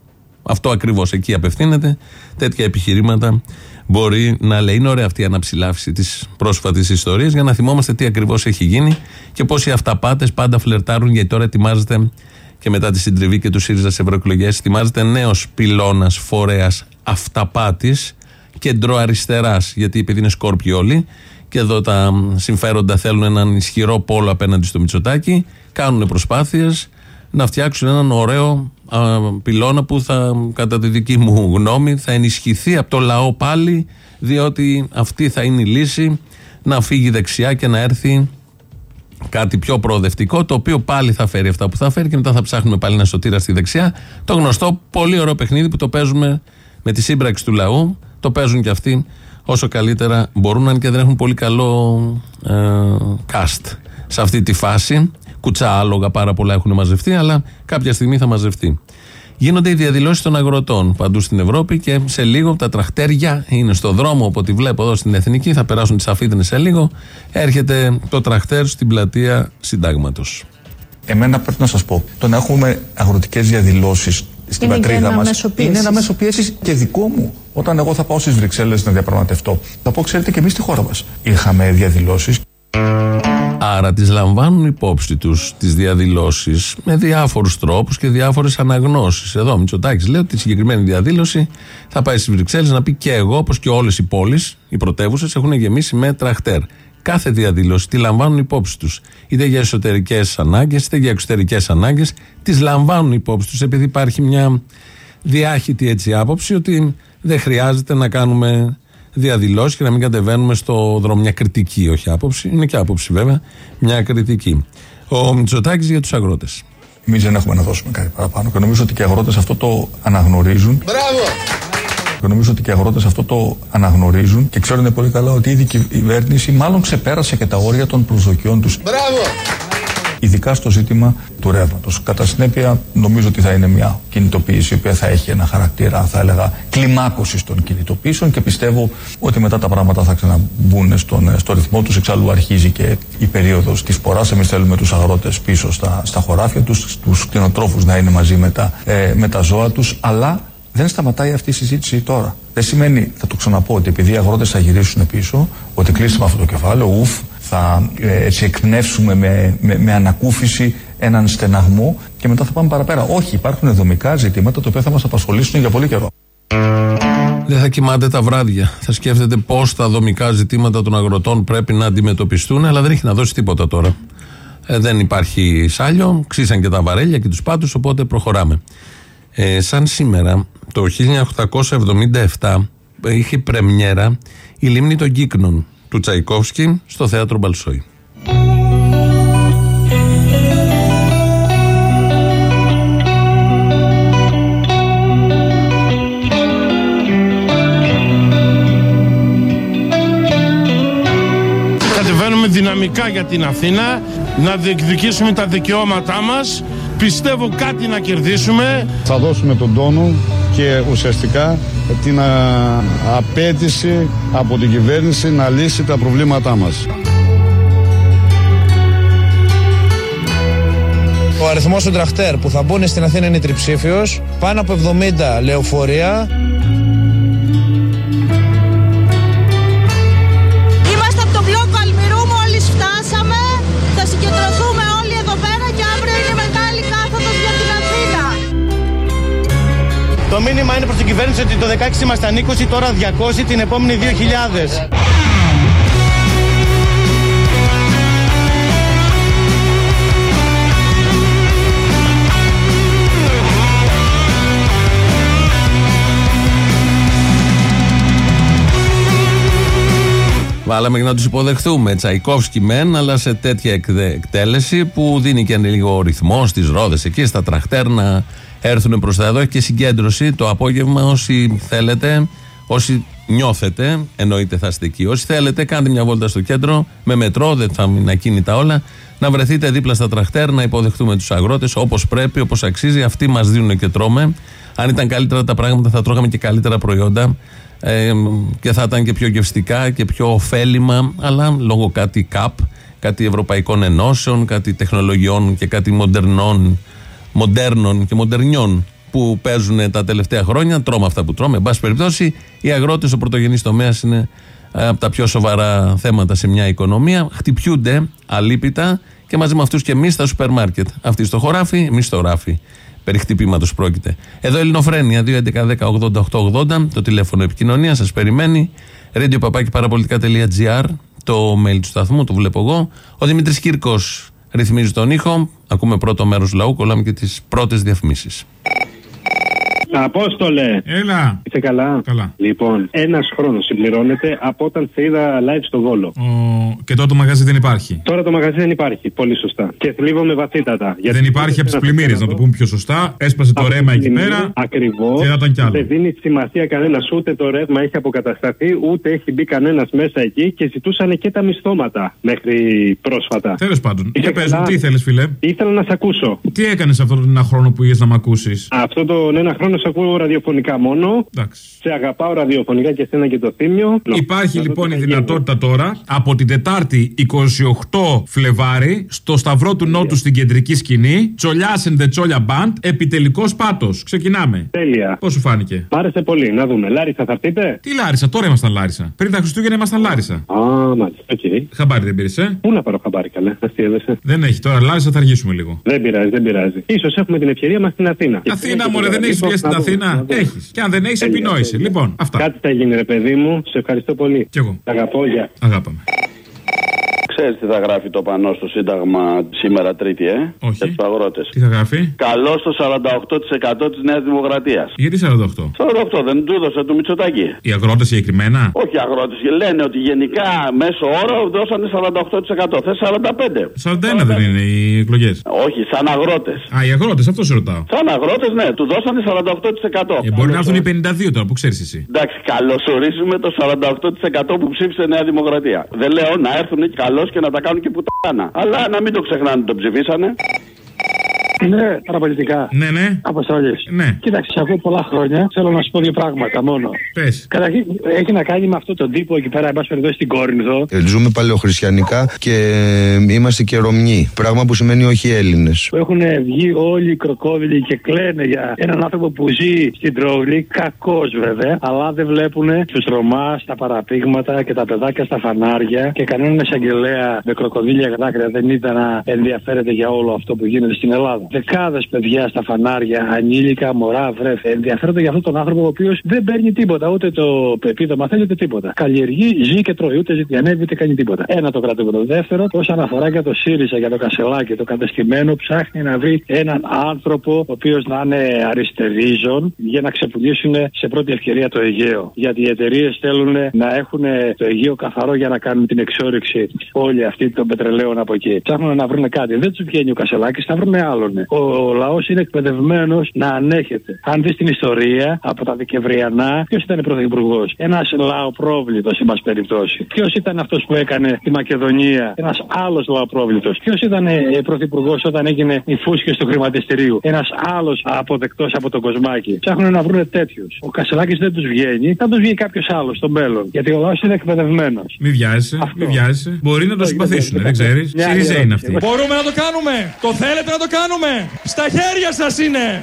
Αυτό ακριβώς εκεί απευθύνεται. Τέτοια επιχειρήματα μπορεί να λέει. Είναι ωραία αυτή η αναψηλάφιση της πρόσφατης ιστορίας για να θυμόμαστε τι ακριβώς έχει γίνει και πώς οι αυταπάτες πάντα φλερτάρουν γιατί τώρα ετοιμάζεται και μετά τη συντριβή και τους ΣΥΡΙΖΑ σε ευρωεκλογές, ετοιμάζεται νέος πυλώνας φορέας αυταπάτης κεντροαριστεράς. Γιατί επειδή είναι σκόρπιοι όλοι και εδώ τα συμφέροντα θέλουν έναν ισχυρό πόλο απέναντι στο Μητσοτάκι, κάνουν προσπάθειες να φτιάξουν έναν ωραίο α, πυλώνα που θα, κατά τη δική μου γνώμη, θα ενισχυθεί από το λαό πάλι, διότι αυτή θα είναι η λύση να φύγει δεξιά και να έρθει κάτι πιο προοδευτικό, το οποίο πάλι θα φέρει αυτά που θα φέρει και μετά θα ψάχνουμε πάλι ένα σωτήρα στη δεξιά. Το γνωστό πολύ ωραίο παιχνίδι που το παίζουμε με τη σύμπραξη του λαού, το παίζουν και αυτοί όσο καλύτερα μπορούν, αν και δεν έχουν πολύ καλό ε, cast σε αυτή τη φάση. Κουτσά άλογα πάρα πολλά έχουν μαζευτεί, αλλά κάποια στιγμή θα μαζευτεί. Γίνονται οι διαδηλώσεις των αγροτών παντού στην Ευρώπη και σε λίγο τα τραχτέρια είναι στο δρόμο. Από ό,τι βλέπω εδώ στην Εθνική, θα περάσουν τις αφίδρες σε λίγο. Έρχεται το τραχτέρ στην πλατεία Συντάγματος. Εμένα πρέπει να σας πω, το να έχουμε αγροτικές διαδηλώσεις στην Είναι και πατρίδα ένα μας μέσο είναι πίεσης. ένα μέσο πίεσης και δικό μου. Όταν εγώ θα πάω στις Βρυξέλλες να διαπραγματευτώ, θα πω, ξέρετε, και εμείς στη χώρα μας είχαμε διαδηλώσεις. Άρα τις λαμβάνουν υπόψη τους τις διαδηλώσεις με διάφορους τρόπους και διάφορες αναγνώσεις. Εδώ ο Μητσοτάκης λέει ότι τη συγκεκριμένη διαδήλωση θα πάει στις Βρυξέλλες να πει και εγώ όπως και όλες οι πόλεις, οι πρωτεύουσες έχουν γεμίσει με τραχτέρ. Κάθε διαδήλωση τη λαμβάνουν υπόψη τους. Είτε για εσωτερικές ανάγκες είτε για εξωτερικές ανάγκες τις λαμβάνουν υπόψη τους επειδή υπάρχει μια διάχυτη έτσι άποψη ότι δεν χρειάζεται να κάνουμε διαδηλώσεις και να μην κατεβαίνουμε στο δρόμο. Μια κριτική, όχι άποψη. Είναι και άποψη βέβαια. Μια κριτική. Ο Μητσοτάκης για τους αγρότες. Εμείς δεν έχουμε να δώσουμε κάτι παραπάνω και νομίζω ότι και οι αγρότες αυτό το αναγνωρίζουν. Μπράβο! Και νομίζω ότι και οι αγρότες αυτό το αναγνωρίζουν και ξέρουν πολύ καλά ότι ήδη και η κυβέρνηση μάλλον ξεπέρασε και τα όρια των προσδοκιών τους. Μπράβο! Ειδικά στο ζήτημα του ρεύματος. Κατά συνέπεια, νομίζω ότι θα είναι μια κινητοποίηση η οποία θα έχει ένα χαρακτήρα, θα έλεγα, κλιμάκωσης των κινητοποίησεων και πιστεύω ότι μετά τα πράγματα θα ξαναμπούν στον, στο ρυθμό τους. Εξάλλου αρχίζει και η περίοδος της ποράς. Εμείς θέλουμε τους αγρότες πίσω στα, στα χωράφια τους, τους κτηνοτρόφους να είναι μαζί με τα, ε, με τα ζώα τους, αλλά δεν σταματάει αυτή η συζήτηση τώρα. Δεν σημαίνει, θα το ξαναπώ, ότι επειδή οι αγρότες θα γυρίσουν πίσω, ότι κλείσαμε αυτό το κεφάλαιο, ουφ, θα ε, έτσι εκπνεύσουμε με, με, με ανακούφιση έναν στεναγμό και μετά θα πάμε παραπέρα. Όχι, υπάρχουν δομικά ζητήματα τα οποία θα μας απασχολήσουν για πολύ καιρό. Δεν θα κοιμάται τα βράδια. Θα σκέφτεται πώς τα δομικά ζητήματα των αγροτών πρέπει να αντιμετωπιστούν, αλλά δεν έχει να δώσει τίποτα τώρα. Ε, δεν υπάρχει σάλιο, ξύσαν και τα βαρέλια και τους πάντου, οπότε προχωράμε. Ε, σαν σήμερα, το 1877, είχε πρεμιέρα η λίμνη των Κύκνων του Τσαϊκόφσκι στο θέατρο Μπαλσόη. Κατεβαίνουμε δυναμικά για την Αθήνα να διεκδικήσουμε τα δικαιώματά μας. Πιστεύω κάτι να κερδίσουμε. Θα δώσουμε τον τόνο και ουσιαστικά την α, απέτηση από την κυβέρνηση να λύσει τα προβλήματά μας. Ο αριθμός των τραχτέρ που θα μπουν στην Αθήνα είναι τριψήφιος. Πάνω από 70 λεωφορεία. Το μήνυμα είναι προς την κυβέρνηση ότι το 16 ήμασταν 20, τώρα 200, την επόμενη 2000. Βάλαμε για να τους υποδεχθούμε. Τσαϊκόφσκι μεν, αλλά σε τέτοια εκδε- εκτέλεση που δίνει και λίγο ρυθμό στις ρόδες εκεί, στα τραχτέρ να έρθουν προς τα εδώ. Έχει και συγκέντρωση το απόγευμα. Όσοι θέλετε, όσοι νιώθετε, εννοείται θα είστε εκεί. Όσοι θέλετε, κάντε μια βόλτα στο κέντρο με μετρό, δεν θα είναι ακίνητα όλα. Να βρεθείτε δίπλα στα τραχτέρ, να υποδεχτούμε τους αγρότες όπως πρέπει, όπως αξίζει. Αυτοί μας δίνουν και τρώμε. Αν ήταν καλύτερα τα πράγματα, θα τρώγαμε και καλύτερα προϊόντα ε, και θα ήταν και πιο γευστικά και πιο ωφέλιμα, αλλά λόγω κάτι ΚΑΠ, κάτι ευρωπαϊκών ενώσεων, κάτι τεχνολογιών και κάτι μοντερνών, μοντέρνων και μοντερνιών που παίζουν τα τελευταία χρόνια. Τρώμε αυτά που τρώμε. Εν πάση περιπτώσει, οι αγρότες, ο πρωτογενής τομέας είναι ε, από τα πιο σοβαρά θέματα σε μια οικονομία. Χτυπιούνται αλίπητα και μαζί με αυτούς και εμείς στα σούπερ μάρκετ. Αυτοί στο χωράφι, εμείς στο ράφι. Περί χτυπήματος πρόκειται. Εδώ Ελληνοφρένια 2.11.10.80.880 το τηλέφωνο επικοινωνίας σας περιμένει. radiopapakiparapolitica.gr το mail του σταθμού, το βλέπω εγώ. Ο Δημήτρης Κύρκος ρυθμίζει τον ήχο. Ακούμε πρώτο μέρος λαού, κολλάμε και τις πρώτες διαφημίσεις. Απόστολε! Έλα! Είσαι καλά; Καλά. Λοιπόν, ένας χρόνος συμπληρώνεται από όταν σε είδα live στο Βόλο. Ο... Και τώρα το μαγαζί δεν υπάρχει. Τώρα το μαγαζί δεν υπάρχει. Πολύ σωστά. Και θλίβομαι βαθύτατα. δεν υπάρχει από τι πλημμύρε, να το πούμε πιο σωστά. Έσπασε το ρέμα εκεί πέρα. Ακριβώς. Και θα ήταν κι άλλο. Δεν δίνει σημασία κανένας ούτε το ρεύμα έχει αποκατασταθεί, ούτε έχει μπει κανένας μέσα εκεί και ζητούσαν και τα μισθώματα μέχρι πρόσφατα. Τέλος πάντων. Είσαι Για πες μου, καλά; τι ήθελες, φίλε; Ήθελα να σε ακούσω. Τι έκανες αυτόν τον ένα χρόνο που είχες να μ' ακούσεις; Αυτό τον ένα χρόνο σε ακούω ραδιοφωνικά μόνο. Εντάξει. Σε αγαπάω ραδιοφωνικά και εσένα και το θύμιο. Υπάρχει Να δω λοιπόν τι η θα δυνατότητα τώρα από την Τετάρτη 28 Φλεβάρι στο Σταυρό του Νότου στην κεντρική σκηνή Τσολιάς and the Τσόλια Band επιτελικός πάτος. Ξεκινάμε. Τέλεια. Πώς σου φάνηκε; Μ' άρεσε πολύ. Να δούμε. Λάρισα θα έρθείτε; Τι Λάρισα, τώρα ήμασταν Λάρισα. Πριν τα Χριστούγεννα ήμασταν Λάρισα. Α, μάλιστα. Οκ. Χαμπάρι δεν πήρες, ε; Πού να πάρω χαμπάρι, καλέ. Αστειεύεσαι. Δεν έχει τώρα Λάρισα, θα αργήσουμε λίγο. Δεν πειράζει, δεν πειράζει. σω έχουμε την ευκαιρία μας στην Αθήνα. Αθήνα, μωρέ, δεν έχεις Λοιπόν, δουλειά στην να δούμε, Αθήνα. να δούμε. Έχεις. Και αν δεν έχεις, Τέλεια, επινόησε. τέλεια. Λοιπόν, αυτά. Κάτι θα γίνει, ρε παιδί μου. Σε ευχαριστώ πολύ. Κι εγώ. Αγαπώ, γεια. Αγάπαμε. Ξέρεις τι θα γράφει το πανό στο Σύνταγμα σήμερα Τρίτη, ε; Όχι. Για τους αγρότες. Τι θα γράφει; Καλώς το 48% της Νέας Δημοκρατίας. Γιατί 48. 48 δεν του έδωσε του Μητσοτάκη. Οι αγρότες συγκεκριμένα; Όχι αγρότες. Λένε ότι γενικά μέσω όρο δώσανε 48%. Θες 45%. 41 δεν είναι οι εκλογές. Όχι, σαν αγρότες. Α, οι αγρότες, αυτό σε ρωτάω. Σαν αγρότες, ναι, του δώσανε 48%. Ε, μπορεί να έρθουν οι 52 τώρα, που ξέρεις εσύ. Εντάξει, καλωσορίζουμε το 48% που ψήφισε Νέα Δημοκρατία. Δεν λέω να έρθουν καλώ και να τα κάνουν και πουτάνα. Αλλά να μην το ξεχνάνε ότι το ψηφίσανε. Ναι, παραπολιτικά. Ναι, ναι. Αποστολής. Ναι. Κοίταξε, σε ακούω πολλά χρόνια. Θέλω να σου πω δύο πράγματα μόνο. Πες. Καταρχήν, έχει να κάνει με αυτόν τον τύπο εκεί πέρα, εν πάση περιπτώσει στην Κόρινθο. Ε, Ζούμε παλαιοχριστιανικά και είμαστε και Ρωμιοί. Πράγμα που σημαίνει όχι Έλληνες. Που έχουν βγει όλοι οι κροκόδιλοι και κλαίνε για έναν άνθρωπο που ζει στην Τρόβλη. Κακός βέβαια. Αλλά δεν βλέπουν τους Ρωμάς στα παραπήγματα και τα παιδάκια στα φανάρια. Και κανέναν εισαγγελέα με κροκοδίλια δάκρυα δεν ήταν να ενδιαφέρεται για όλο αυτό που γίνεται στην Ελλάδα. Δεκάδες παιδιά στα φανάρια, ανήλικα, μωρά, βρέφη. Ενδιαφέρονται για αυτόν τον άνθρωπο ο οποίος δεν παίρνει τίποτα. Ούτε το επίδομα θέλει ούτε τίποτα. Καλλιεργεί, ζει και τρώει. Ούτε ζητιανεύει ούτε κάνει τίποτα. Ένα το κρατούμε. Το δεύτερο, όσον αφορά για το ΣΥΡΙΖΑ, για το Κασελάκι, το κατεστημένο, ψάχνει να βρει έναν άνθρωπο ο οποίος να είναι αριστερίζων για να ξεπουλήσουν σε πρώτη ευκαιρία το Αιγαίο. Γιατί οι εταιρείες θέλουν να έχουν το Αιγαίο καθαρό για να κάνουν την εξόριξη όλοι αυτοί των πετρελαίων από εκεί. Ψάχνουν να βρουν κάτι. Δεν τους βγαίνει ο Κασελάκης, θα βρουν άλλον. Είναι. Ο, ο λαός είναι εκπαιδευμένος να ανέχεται. Αν δεις την ιστορία από τα Δεκεμβριανά, ποιος ήταν πρωθυπουργός; Ένας λαοπρόβλητος, εν πάση περιπτώσει. Ποιος ήταν αυτός που έκανε τη Μακεδονία; Ένας άλλος λαοπρόβλητος. Ποιος ήταν ε, πρωθυπουργός όταν έγινε η φούσκη του χρηματιστηρίου; Ένας άλλος αποδεκτός από τον Κοσμάκη. Ψάχνουν να βρουν τέτοιους. Ο Κασελάκης δεν τους βγαίνει, θα τους βγει κάποιος άλλος στο μέλλον. Γιατί ο λαός είναι εκπαιδευμένος. Μη βιάζεσαι, μη βιάζεσαι. Μπορεί να το συμπαθήσουν, δεν ξέρεις. Μια Σιριζέ είναι αυτή. Μπορούμε να το κάνουμε! Το θέλετε να το κάνουμε! Στα χέρια σας είναι!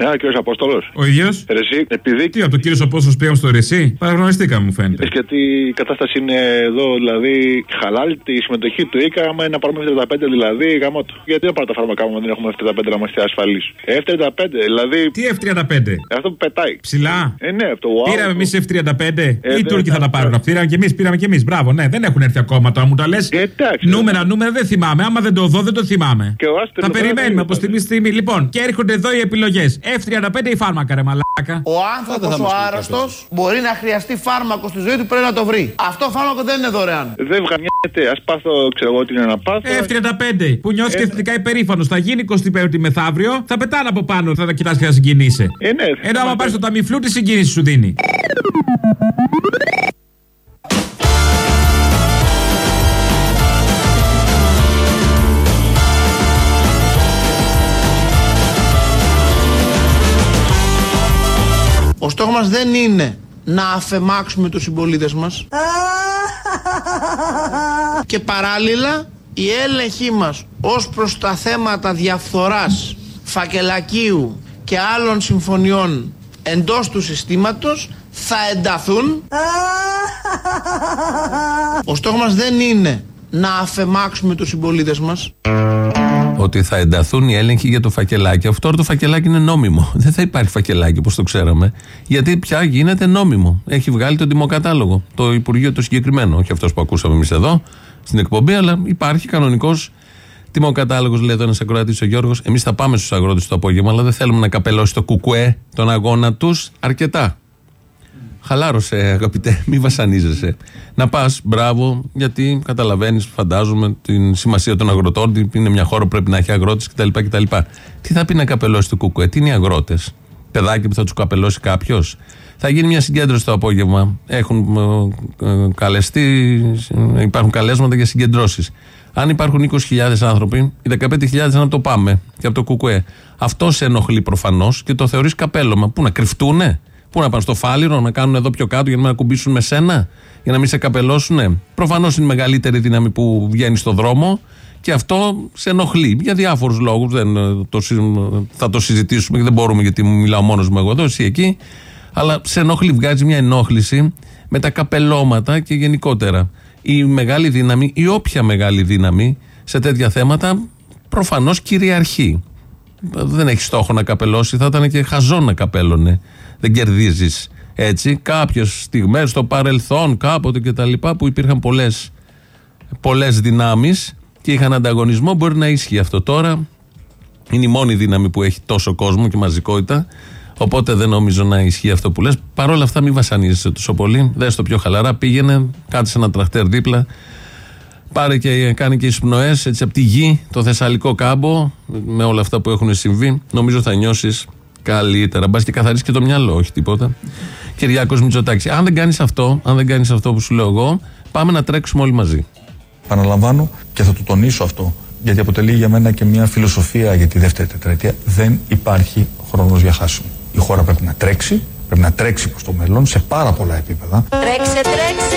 Ναι, κύριος Απόστολος. Ο ίδιο. Ρεσί, επειδή. Τι, από τον κύριο Απόστολος πήγαμε στο Ρεσί; Παραγνωριστήκαμε, μου φαίνεται. Λες γιατί η κατάσταση είναι εδώ, δηλαδή χαλάλη τη συμμετοχή του ΙΚΑ. Άμα είναι να πάρουμε F35 δηλαδή, γάμο του. Γιατί δεν πάρουμε τα φάρμακά μου, αν δεν έχουμε F35 να είμαστε ασφαλείς; F35, δηλαδή. Τι F35. Αυτό που πετάει. Ψηλά; Ε, ναι, αυτό. Wow, Πήραμε εμείς F35. Ε, Οι ναι, Τούρκοι θα ναι, τα πάρουν. ναι. Πήραμε και εμείς, πήραμε και εμείς. Μπράβο, ναι, δεν έχουν έρθει ακόμα τώρα, μου τα λες. Νούμερα, νούμερα δεν θυμάμαι. Άμα δεν το δω, δεν το θυμάμαι. Και ο Άστερ Θα εδώ περιμένουμε δεν από στιγμή στη στιγμή. Λοιπόν, και έρχονται εδώ οι επιλογές. F35 ή φάρμακα, ρε μαλάκα. Ο άνθρωπος ο άρρωστος μπορεί να χρειαστεί φάρμακο στη ζωή του πρέπει να το βρει. Αυτό φάρμακο δεν είναι δωρεάν. Δεν βγαμιέται, ας πάθω, ξέρω εγώ τι είναι να πάθω. F35 που νιώθεις και Ε, αισθητικά υπερήφανος. Θα γίνει 25η μεθαύριο, θα πετάνε από πάνω, θα τα κοιτάς και θα συγκινείσαι. Ε, ναι, Ενώ άμα πάρεις το ταμιφλού, τη συγκίνηση σου δίνει. Μας δεν είναι να αφεμάξουμε τους συμπολίτες μας και παράλληλα η έλεγχή μας ως προς τα θέματα διαφθοράς, φακελακίου και άλλων συμφωνιών εντός του συστήματος θα ενταθούν. Ο στόχος μας δεν είναι να αφεμάξουμε τους συμπολίτες μας. Ότι θα ενταθούν οι έλεγχοι για το φακελάκι. Αυτό τώρα το φακελάκι είναι νόμιμο. Δεν θα υπάρχει φακελάκι όπως το ξέραμε. Γιατί πια γίνεται νόμιμο. Έχει βγάλει τον τιμοκατάλογο. Το Υπουργείο το συγκεκριμένο. Όχι αυτός που ακούσαμε εμείς εδώ στην εκπομπή, αλλά υπάρχει κανονικός τιμοκατάλογο. Λέει εδώ ένας ακροατής ο Γιώργος. Εμείς θα πάμε στους αγρότες το απόγευμα, αλλά δεν θέλουμε να καπελώσει το κουκουέ τον αγώνα τους αρκετά. Χαλάρωσε, αγαπητέ, μη βασανίζεσαι. Να πας, μπράβο, γιατί καταλαβαίνεις, φαντάζομαι, την σημασία των αγροτών. ότι Είναι μια χώρα που πρέπει να έχει αγρότες κτλ, κτλ. Τι θα πει να καπελώσει το κουκουέ, τι είναι οι αγρότες; Παιδάκι που θα τους καπελώσει κάποιος; Θα γίνει μια συγκέντρωση το απόγευμα. Έχουν ε, ε, καλεστεί, ε, υπάρχουν καλέσματα για συγκεντρώσεις. Αν υπάρχουν 20.000 άνθρωποι, οι 15.000 να το πάμε και από το κουκουέ. Αυτό σε ενοχλεί προφανώς και το θεωρείς καπέλωμα. Πού να κρυφτούνε, Πού να πάνε στο φάληρο, να κάνουν εδώ πιο κάτω για να μην ακουμπήσουν με σένα, για να μην σε καπελώσουνε. Προφανώς είναι η μεγαλύτερη δύναμη που βγαίνει στο δρόμο και αυτό σε ενοχλεί για διάφορους λόγους. Το, συ- θα το συζητήσουμε και δεν μπορούμε γιατί μιλάω μόνος μου εγώ εδώ, εσύ εκεί. Αλλά σε ενοχλεί, βγάζει μια ενόχληση με τα καπελώματα και γενικότερα. Η μεγάλη δύναμη, η όποια μεγάλη δύναμη σε τέτοια θέματα προφανώς κυριαρχεί. Δεν έχει στόχο να καπελώσει, θα ήταν και χαζό να καπέλωνε. Δεν κερδίζεις έτσι. Κάποιες στιγμές στο παρελθόν, κάποτε κτλ. που υπήρχαν πολλές πολλές δυνάμεις και είχαν ανταγωνισμό, μπορεί να ίσχυει αυτό τώρα. Είναι η μόνη δύναμη που έχει τόσο κόσμο και μαζικότητα. Οπότε δεν νομίζω να ισχύει αυτό που λες. Παρ' όλα αυτά, μην βασανίζεσαι τόσο πολύ. Δες το πιο χαλαρά. Πήγαινε, κάτσε ένα τραχτέρ δίπλα. Πάρε και κάνει και εισπνοές έτσι από τη γη, το Θεσσαλικό κάμπο, με όλα αυτά που έχουν συμβεί. Νομίζω θα νιώσεις καλύτερα. Μπας και καθαρίσει και το μυαλό, όχι τίποτα. Κυριάκος Μητσοτάκης. Αν δεν κάνεις αυτό, αν δεν κάνεις αυτό που σου λέω εγώ, πάμε να τρέξουμε όλοι μαζί. Παραλαμβάνω και θα το τονίσω αυτό, γιατί αποτελεί για μένα και μια φιλοσοφία για τη δεύτερη τετραετία. Δεν υπάρχει χρόνος για χάσιμο. Η χώρα πρέπει να τρέξει, πρέπει να τρέξει προς το μέλλον σε πάρα πολλά επίπεδα. Τρέξε, τρέξε,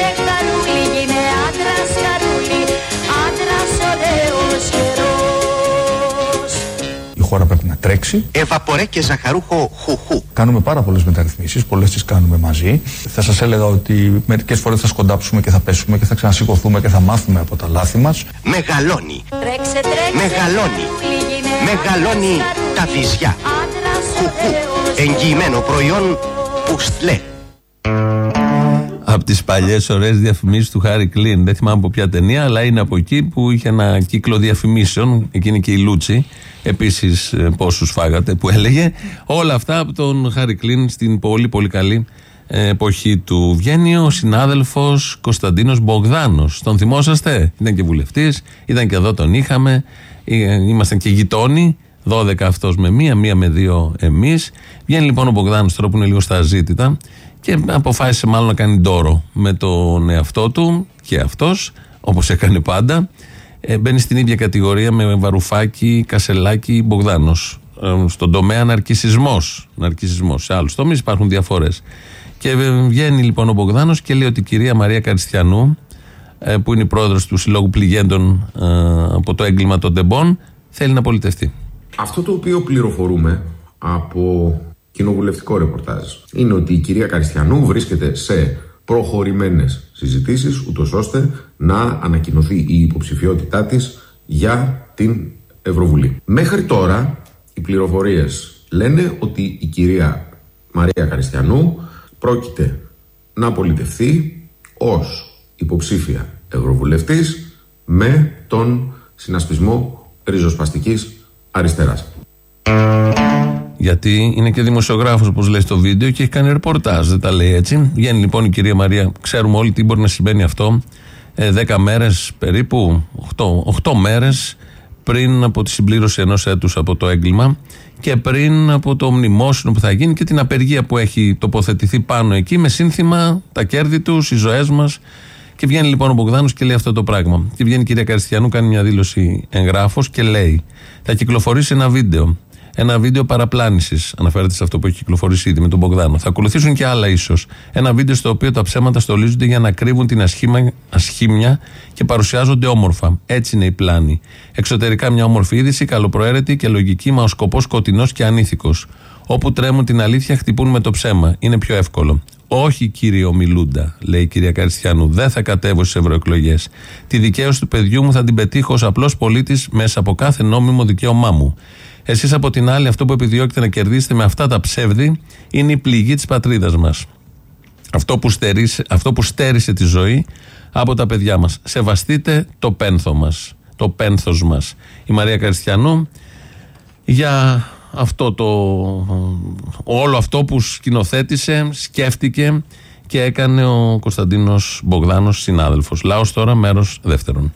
χώρα πρέπει να τρέξει. Εβαπορέ και ζαχαρούχο χουχού. Κάνουμε πάρα πολλές μεταρρυθμίσεις, πολλές τις κάνουμε μαζί. Θα σας έλεγα ότι μερικές φορές θα σκοντάψουμε και θα πέσουμε και θα ξανασηκωθούμε και θα μάθουμε από τα λάθη μας. Μεγαλώνει. Τρέξε, τρέξε, Μεγαλώνει. χαρούλι, γίνε Μεγαλώνει άντρας, τα βυζιά. άντρας Χουχού. ωραίος Εγγυημένο προϊόν πουστλέ. Από τις παλιές ωραίες διαφημίσεις του Χάρη Κλίν. Δεν θυμάμαι από ποια ταινία, αλλά είναι από εκεί που είχε ένα κύκλο διαφημίσεων. Εκείνη και η Λούτσι. Επίσης, πόσους φάγατε που έλεγε. Όλα αυτά από τον Χάρη Κλίν στην πολύ πολύ καλή ε, εποχή του. Βγαίνει ο συνάδελφος Κωνσταντίνος Μπογδάνος. Τον θυμόσαστε, ήταν και βουλευτής, ήταν και εδώ τον είχαμε, ε, ήμασταν και γειτόνι. 12 αυτός με μία, μία με δύο εμείς. Βγαίνει λοιπόν ο Μπογδάνος τώρα που είναι λίγο στα ζήτητα και αποφάσισε μάλλον να κάνει ντόρο με τον εαυτό του και αυτός, όπως έκανε πάντα. Ε, μπαίνει στην ίδια κατηγορία με Βαρουφάκη, Κασελάκη, Μπογδάνος. Ε, στον τομέα ναρκισισμό. Ναρκισισμό. Σε άλλους τομείς υπάρχουν διαφορές. Και ε, βγαίνει λοιπόν ο Μπογδάνος και λέει ότι η κυρία Μαρία Καριστιανού, ε, που είναι η πρόεδρος του Συλλόγου Πληγέντων ε, από το έγκλημα των Τεμπών, θέλει να πολιτευτεί. Αυτό το οποίο πληροφορούμε από κοινοβουλευτικό ρεπορτάζ είναι ότι η κυρία Καριστιανού βρίσκεται σε προχωρημένες συζητήσεις ούτως ώστε να ανακοινωθεί η υποψηφιότητά της για την Ευρωβουλή. Μέχρι τώρα οι πληροφορίες λένε ότι η κυρία Μαρία Καριστιανού πρόκειται να πολιτευθεί ως υποψήφια Ευρωβουλευτής με τον συνασπισμό ριζοσπαστικής αριστεράς. Γιατί είναι και δημοσιογράφος, όπως λέει στο βίντεο, και έχει κάνει ρεπορτάζ. Δεν τα λέει έτσι. Βγαίνει λοιπόν η κυρία Μαρία. Ξέρουμε όλοι τι μπορεί να συμβαίνει αυτό. Ε, δέκα μέρες περίπου, 8, 8 μέρες πριν από τη συμπλήρωση ενός έτους από το έγκλημα και πριν από το μνημόσυνο που θα γίνει και την απεργία που έχει τοποθετηθεί πάνω εκεί με σύνθημα τα κέρδη τους, οι ζωές μας. Και βγαίνει λοιπόν ο Μπογδάνος και λέει αυτό το πράγμα. Και βγαίνει η κυρία Καριστιανού, κάνει μια δήλωση εγγράφος και λέει: Θα κυκλοφορήσει ένα βίντεο. Ένα βίντεο παραπλάνησης. Αναφέρεται σε αυτό που έχει κυκλοφορήσει ήδη με τον Μπογδάνο. Θα ακολουθήσουν και άλλα ίσως. Ένα βίντεο στο οποίο τα ψέματα στολίζονται για να κρύβουν την ασχήμα, ασχήμια και παρουσιάζονται όμορφα. Έτσι είναι η πλάνη. Εξωτερικά μια όμορφη είδηση, καλοπροαίρετη και λογική, μα ο σκοπός σκοτεινός και ανήθικος. Όπου τρέμουν την αλήθεια, χτυπούν με το ψέμα. Είναι πιο εύκολο. Όχι, κύριε Ομιλούντα, λέει η κυρία Καριστιανού, δεν θα κατέβω στις ευρωεκλογές. Τη δικαίωση του παιδιού μου θα την πετύχω ως απλός πολίτης μέσα από κάθε νόμιμο δικαίωμά μου. Εσείς από την άλλη, αυτό που επιδιώκετε να κερδίσετε με αυτά τα ψεύδη είναι η πληγή της πατρίδας μας. Αυτό, που στερήσε, αυτό που στέρισε τη ζωή από τα παιδιά μας. Σεβαστείτε το πένθο μας. Το πένθος μας. Η Μαρία Καριστιανού για αυτό το όλο αυτό που σκηνοθέτησε, σκέφτηκε και έκανε ο Κωνσταντίνος Μπογδάνος συνάδελφος. Λάος τώρα μέρος δεύτερον.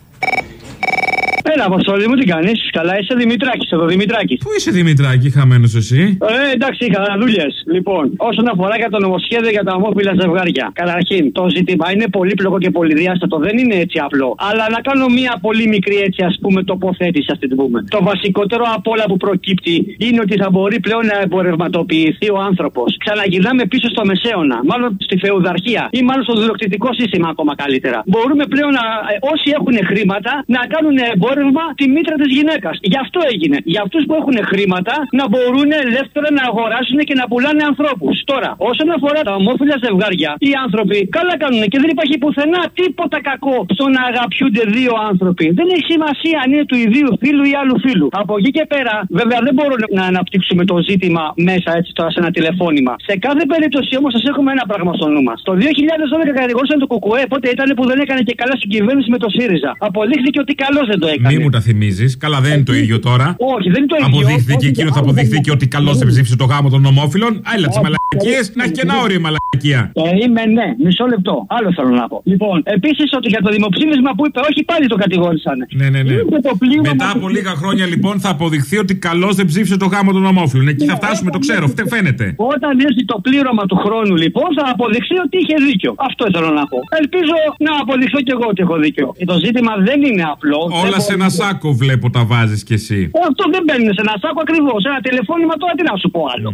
Έλα, Αποστόλη μου, τι κάνεις; Καλά, είσαι Δημητράκης εδώ, Δημητράκης. Πού είσαι Δημητράκη, χαμένος εσύ; Ε, εντάξει, είχα δουλειές. Λοιπόν, όσον αφορά για το νομοσχέδιο για τα ομόφυλα ζευγάρια. Καταρχήν, το ζήτημα είναι πολύπλοκο και πολυδιάστατο. Δεν είναι έτσι απλό. Αλλά να κάνω μία πολύ μικρή έτσι, ας πούμε, τοποθέτηση, αυτή την πούμε. Το βασικότερο από όλα που προκύπτει είναι ότι θα μπορεί πλέον να εμπορευματοποιηθεί ο άνθρωπος. Ξαναγυρνάμε πίσω στο μεσαίωνα, μάλλον στη φεουδαρχία ή μάλλον στο δηλοκτητικό σύστημα ακόμα καλύτερα. Μπορούμε πλέον να, ε, όσοι έχουν χρήματα να κάνουν εμπόρευμα τη μήτρα της γυναίκας. Γι' αυτό έγινε. Για αυτούς που έχουν χρήματα να μπορούν ελεύθερα να αγοράσουν και να πουλάνε ανθρώπους. Τώρα, όσον αφορά τα ομόφυλα ζευγάρια, οι άνθρωποι καλά κάνουν και δεν υπάρχει πουθενά τίποτα κακό στο να αγαπιούνται δύο άνθρωποι. Δεν έχει σημασία αν είναι του ιδίου φίλου ή άλλου φίλου. Από εκεί και πέρα, βέβαια δεν μπορούμε να αναπτύξουμε το ζήτημα μέσα έτσι τώρα σε ένα τηλεφώνημα. Σε κάθε περίπτωση όμως σας έχουμε ένα πράγμα στο νου μας. Το 2012 κατηγορούσαν το Κουκουέ, πότε ήταν που δεν έκανε και καλά συγκυβέρνηση με το ΣΥΡΙΖΑ. Αποδείχθηκε ότι καλώ δεν το έκανε. Μη μου τα θυμίζεις. Καλά, δεν είναι το ίδιο τώρα. Όχι, δεν είναι το ίδιο. Αποδείχθηκε Όχι, εκείνο θα άλλο αποδειχθεί δεν και ότι καλώ δεν ψήφισε το γάμο των ομόφυλων. Άλλα τις μαλακίες να έχει και ένα όριο η μαλακία. Περίμενε, μισό λεπτό. Άλλο θέλω να πω. Λοιπόν, επίσης ότι για το δημοψήφισμα που είπε, όχι πάλι το κατηγόρησαν. Ναι, ναι, ναι. Είπε το πλήγμα Μετά που- από λίγα χρόνια λοιπόν θα αποδειχθεί ότι καλώ δεν ψήφισε το γάμο των ομόφυλων. Εκεί θα φτάσουμε, το ξέρω, φτε- φαίνεται. Όταν έρθει το πλήρωμα του χρόνου, λοιπόν, θα αποδειχθεί ότι είχε δίκιο. Αυτό ήθελα να πω. Ελπίζω να αποδειχθώ και εγώ ότι έχω δίκιο. Και το ζήτημα δεν είναι απλό. Όλα Δεν σε ένα μπορεί- σάκο βλέπω τα βάζεις κι εσύ. Αυτό δεν μπαίνει σε ένα σάκο ακριβώς. Ένα τηλεφώνημα τώρα τι να σου πω άλλο.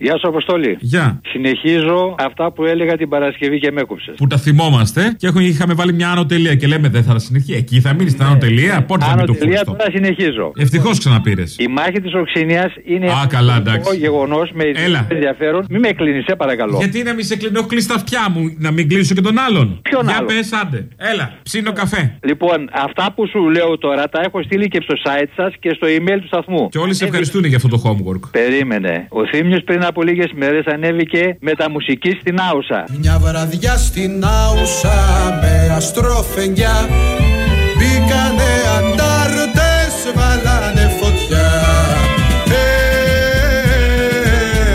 Γεια σου, Αποστόλη. Γεια. Συνεχίζω αυτά που έλεγα την Παρασκευή και με έκοψες. Που τα θυμόμαστε και έχουμε, είχαμε βάλει μια άνω τελεία και λέμε δεν θα συνεχίσει. Εκεί θα μείνεις στην άνω τελεία. Πότε θα Άνω μείνει το τελεία, φούστο. τώρα συνεχίζω. Ευτυχώς ξαναπήρες. Η μάχη της Οξυνία είναι Α, καλά, εντάξει. γεγονός με Έλα. ενδιαφέρον. Μην με κλείνεις, σε παρακαλώ. Γιατί να μην σε κλείνω, έχω κλείσει τα αυτιά μου, να μην κλείσω και τον άλλον. Ποιον Για άλλο; πες, άντε. Έλα, ψήνω καφέ. Λοιπόν, αυτά που σου λέω τώρα τα έχω στείλει και στο site σας και στο email του σταθμού. Και όλοι σε ευχαριστούν για αυτό το homework. Περίμενε. Ο Θήμιος πριν από λίγες μέρες ανέβηκε με τα μουσική στην Άουσα. Μια βραδιά στην Άουσα με αστροφενιά Μπήκανε αντάρτες, βάλανε φωτιά Ε,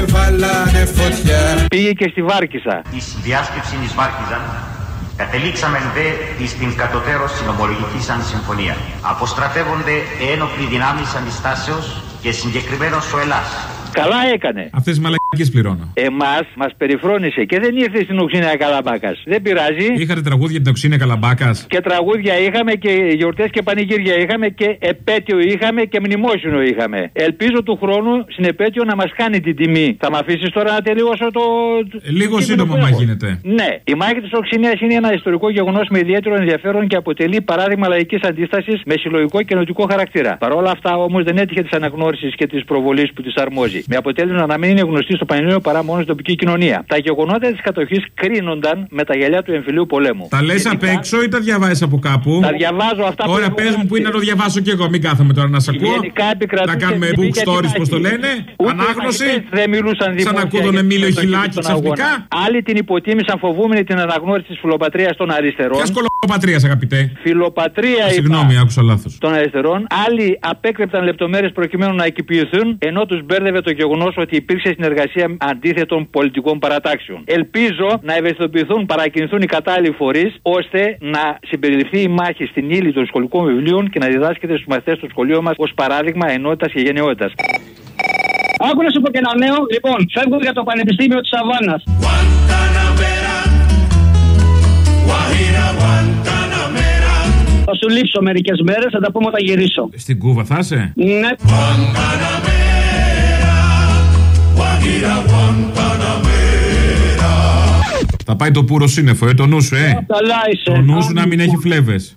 βάλανε φωτιά Πήγε και στη Βάρκησα. Εις διάσκεψης εις Βάρκιζαν, κατελήξαμε δε εις την κατωτέρω συνομολογική σαν συμφωνία. Αποστρατεύονται ένοπλοι δυνάμεις αντιστάσεως και συγκεκριμένος ο Ελλάς. Καλά έκανε. Αυτές τις μαλακίες πληρώνω. Εμάς μας περιφρόνησε και δεν ήρθε στην Οξίνια Καλαμπάκας. Δεν πειράζει. Είχατε τραγούδια την οξύνια Καλαμπάκας; Και τραγούδια είχαμε και γιορτές και πανηγύρια είχαμε και επέτειο είχαμε και μνημόσυνο είχαμε. Ελπίζω του χρόνου στην επέτειο να μας κάνει την τιμή. Θα με αφήσεις τώρα να τελειώσω το. Ε, Λίγο το σύντομα, κείμενο μα που έχω. γίνεται. Ναι. Η μάχη της Οξυνία είναι ένα ιστορικό γεγονός με ιδιαίτερο ενδιαφέρον και αποτελεί παράδειγμα λαϊκής αντίστασης με συλλογικό και νοτικό χαρακτήρα. Παρ' όλα αυτά όμως δεν έτυχε της αναγνώρισης και της προβολής που της αρμόζει. Με αποτέλεσμα να μην είναι γνωστή στο Πανελλήνιο παρά μόνο στην τοπική κοινωνία. Τα γεγονότα της κατοχής κρίνονταν με τα γυαλιά του εμφυλίου πολέμου. Τα λες απ' έξω ή τα διαβάζεις από κάπου; Τα διαβάζω αυτά που Ωραία, έχω πες μου γράψει. που είναι να το διαβάσω κι εγώ. Μην κάθομαι τώρα να σε ακούω. Γενικά επικρατούσε Να κάνουμε τιμή book για τη stories, πώς το μάχη. λένε. Ούτε Ανάγνωση. οι μαχητές Δεν μιλούσαν Σαν δημόσια να ακούω τον για την Εμίλιο συμμετοχή Χιλάκη στον αγώνα. ξαφνικά. Άλλοι την υποτίμησαν φοβούμενοι την αναγνώριση της φιλοπατρίας των αριστερών. Ποια σκολοπατρία, αγαπητέ; Φιλοπατρία είπα, Συγγνώμη, άκουσα λάθος. των αριστερών. Άλλοι απέκρεπταν λεπτομέρειες προκειμένου να εκυπηθούν, ενώ τους μπέρδευε το γεγονός ότι υπήρξε συνεργασία αντίθετων πολιτικών παρατάξεων. Ελπίζω να ευαισθητοποιηθούν, παρακινηθούν οι κατάλληλοι φορείς, ώστε να συμπεριληφθεί η μάχη στην ύλη των σχολικών βιβλίων και να διδάσκεται στους μαθητές του σχολείου μας ως παράδειγμα ενότητας και γενναιότητας. Άκου να σου πω και ένα νέο. Λοιπόν, φεύγω για το Πανεπιστήμιο της Αβάνα. Θα σου λείψω μερικές μέρες, θα τα πούμε όταν γυρίσω. Στην Κούβα θα είσαι; Ναι. Θα πάει το πουρο σύννεφο, ε, το νου σου, ε. Καλά είσαι. Το νου σου να μην έχει φλέβες.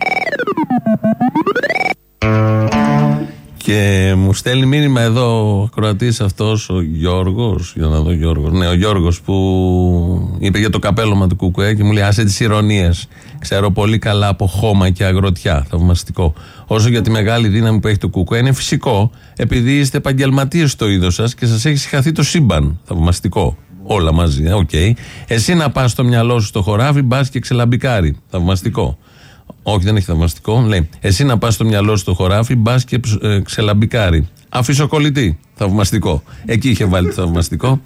Και μου στέλνει μήνυμα εδώ ο ακροατής αυτός ο Γιώργος. Για να δω, Γιώργος. Ναι, ο Γιώργος που είπε για το καπέλωμα του Κουκουέ και μου λέει: Άσε τις ειρωνείες. Ξέρω πολύ καλά από χώμα και αγροτιά. Θαυμαστικό. Όσο για τη μεγάλη δύναμη που έχει το Κουκουέ, είναι φυσικό. Επειδή είστε επαγγελματίες στο είδος σας και σας έχει συγχαθεί το σύμπαν. Θαυμαστικό. Όλα μαζί, ε, οκ. Εσύ να πας στο μυαλό σου στο χωράφι, μπας και ξελαμπικάρει. Θαυμαστικό. Όχι, δεν έχει θαυμαστικό. Λέει, εσύ να πας στο μυαλό σου στο χωράφι, μπας και ε, ξελαμπικάρι. Αφισοκολλητή. Θαυμαστικό. Εκεί είχε βάλει το θαυμαστικό.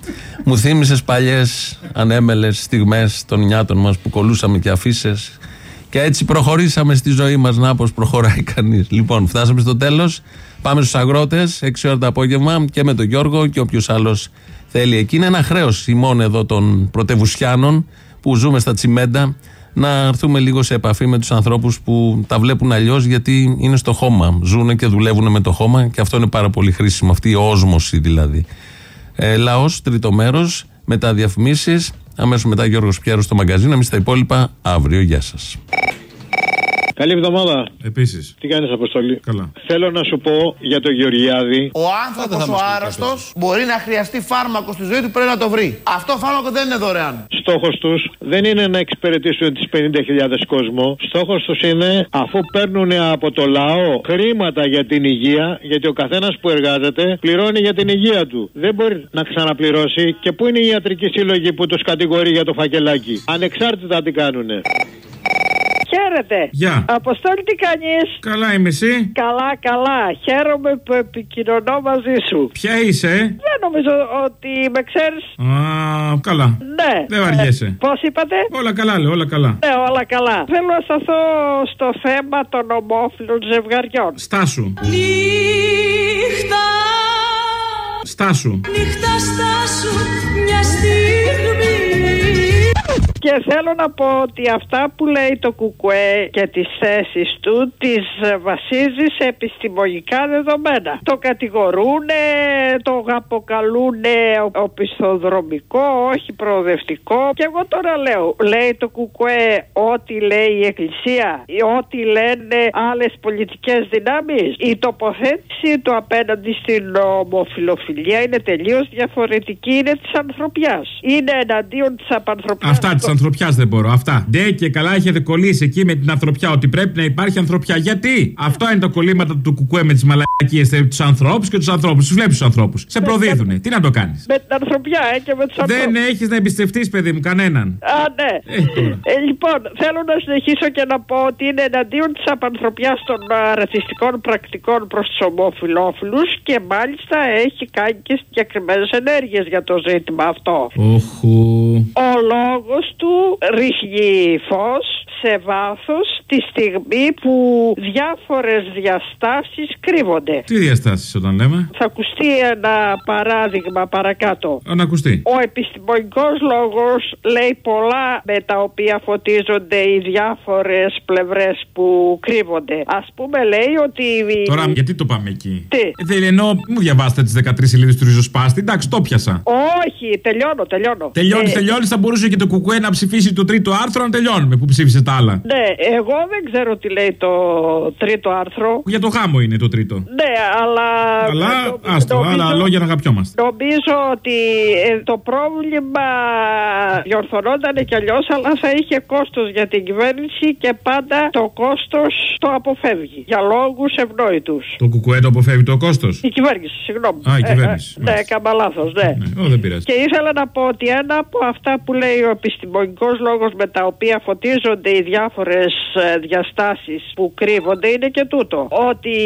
Μου θύμισες παλιές ανέμελες στιγμές των νιάτων μας που κολούσαμε και αφήσει. Και έτσι προχωρήσαμε στη ζωή μας. Να πώ προχωράει κανείς. Λοιπόν, φτάσαμε στο τέλος. Πάμε στους αγρότες, 6 ώρα το απόγευμα και με τον Γιώργο και όποιος άλλος θέλει. Εκεί είναι ένα χρέος ημών εδώ των πρωτευουσιάνων που ζούμε στα τσιμέντα να έρθουμε λίγο σε επαφή με τους ανθρώπους που τα βλέπουν αλλιώς γιατί είναι στο χώμα. Ζουν και δουλεύουν με το χώμα και αυτό είναι πάρα πολύ χρήσιμο. Αυτή η όσμωση δηλαδή. Ε, λαός, τρίτο μέρος, μετά διαφημίσεις, αμέσως μετά Γιώργος Πιέρος στο μαγκαζίνο, εμείς τα υπόλοιπα αύριο. Γεια σας. Καλή εβδομάδα. Επίσης. Τι κάνεις, Αποστολή; Καλά. Θέλω να σου πω για το Γεωργιάδη. Ο άνθρωπος ο άρρωστος μπορεί να χρειαστεί φάρμακο στη ζωή του, πρέπει να το βρει. Αυτό φάρμακο δεν είναι δωρεάν. Στόχος τους δεν είναι να εξυπηρετήσουν τις 50.000 κόσμο. Στόχος τους είναι αφού παίρνουν από το λαό χρήματα για την υγεία, γιατί ο καθένας που εργάζεται πληρώνει για την υγεία του. Δεν μπορεί να ξαναπληρώσει. Και πού είναι η ιατρική σύλλογη που τους κατηγορεί για το φακελάκι; Ανεξάρτητα τι κάνουνε. Χαίρετε. Γεια. Αποστόλη, τι κάνεις; Καλά είμαι εσύ. Καλά, καλά. Χαίρομαι που επικοινωνώ μαζί σου. Ποια είσαι; Δεν νομίζω ότι με ξέρεις. Α, καλά. Ναι. Δεν βαριέσαι. Πώς είπατε; Όλα καλά, λέω, όλα καλά. Ναι, όλα καλά. Θέλω να σταθώ στο θέμα των ομόφυλων ζευγαριών. Στάσου. Νύχτα, Στάσου. νύχτα στάσου μια στιγμή Και θέλω να πω ότι αυτά που λέει το Κουκουέ και τις θέσεις του τις ε, βασίζει σε επιστημονικά δεδομένα. Το κατηγορούνε, το αποκαλούνε οπισθοδρομικό, όχι προοδευτικό. Και εγώ τώρα λέω, λέει το Κουκουέ ό,τι λέει η Εκκλησία, ή ό,τι λένε άλλες πολιτικές δυνάμεις. Η τοποθέτηση του απέναντι στην ομοφιλοφιλία είναι τελείως διαφορετική, είναι της ανθρωπιάς. Είναι εναντίον της απανθρωπιάς. Αυτά της ανθρωπιάς δεν μπορώ. Αυτά. Ντε και καλά έχετε κολλήσει εκεί με την ανθρωπιά. Ότι πρέπει να υπάρχει ανθρωπιά. Γιατί; Αυτό είναι το κολλήματα του κουκουέ με τις μαλακίες. Τους ανθρώπους και τους ανθρώπους. Τους βλέπεις τους ανθρώπους. Σε προδίδουνε. Τι να το κάνεις; Με την ανθρωπιά ε, και με τους Δεν ανθρώπους. έχεις να εμπιστευτείς, παιδί μου, κανέναν. Α, ναι. Ε, λοιπόν, θέλω να συνεχίσω και να πω ότι είναι εναντίον της απανθρωπιάς των α, ρατσιστικών πρακτικών προς τους ομοφυλόφιλους και μάλιστα έχει κάνει και συγκεκριμένες ενέργειες για το ζήτημα αυτό. Οχου. Ο λόγος του ρίχνει φως σε βάθος τη στιγμή που διάφορες διαστάσεις κρύβονται. Τι διαστάσεις όταν λέμε; Θα ακουστεί ένα παράδειγμα παρακάτω. Να ακουστεί. Ο επιστημονικός λόγος λέει πολλά με τα οποία φωτίζονται οι διάφορες πλευρές που κρύβονται. Ας πούμε λέει ότι... Τώρα, γιατί το πάμε εκεί; Τι; Ε, δεν εννοώ, μου διαβάσετε τις 13 σελίδες του ριζοσπάστη. Εντάξει, το πιασα. Όχι, τελειώνω, τελειώνω. Τελειώνεις, Ε, τελειώνεις. Θα μπορούσε και το κουκουέ να ψηφίσει το τρίτο άρθρο να τελειώνουμε που ψήφισε τα άλλα. Ναι, εγώ δεν ξέρω τι λέει το τρίτο άρθρο. Για το γάμο είναι το τρίτο. Ναι, αλλά. Αλλά νο- άστο, νομίζω- άλλα λόγια να αγαπιόμαστε. Νομίζω ότι ε, το πρόβλημα διορθωνόταν κι αλλιώς, αλλά θα είχε κόστος για την κυβέρνηση και πάντα το κόστος το αποφεύγει. Για λόγους ευνόητους. Το κουκουέ το αποφεύγει το κόστος; Η κυβέρνηση, συγγνώμη. Α, η κυβέρνηση, Ε, ε, ναι, έκανα λάθο, ναι. Ω, δεν πειράζει. Και ήθελα να πω ότι ένα από αυτά που λέει ο επιστημονικός λόγος με τα οποία φωτίζονται οι διάφορες ε, διαστάσεις που κρύβονται είναι και τούτο. Ότι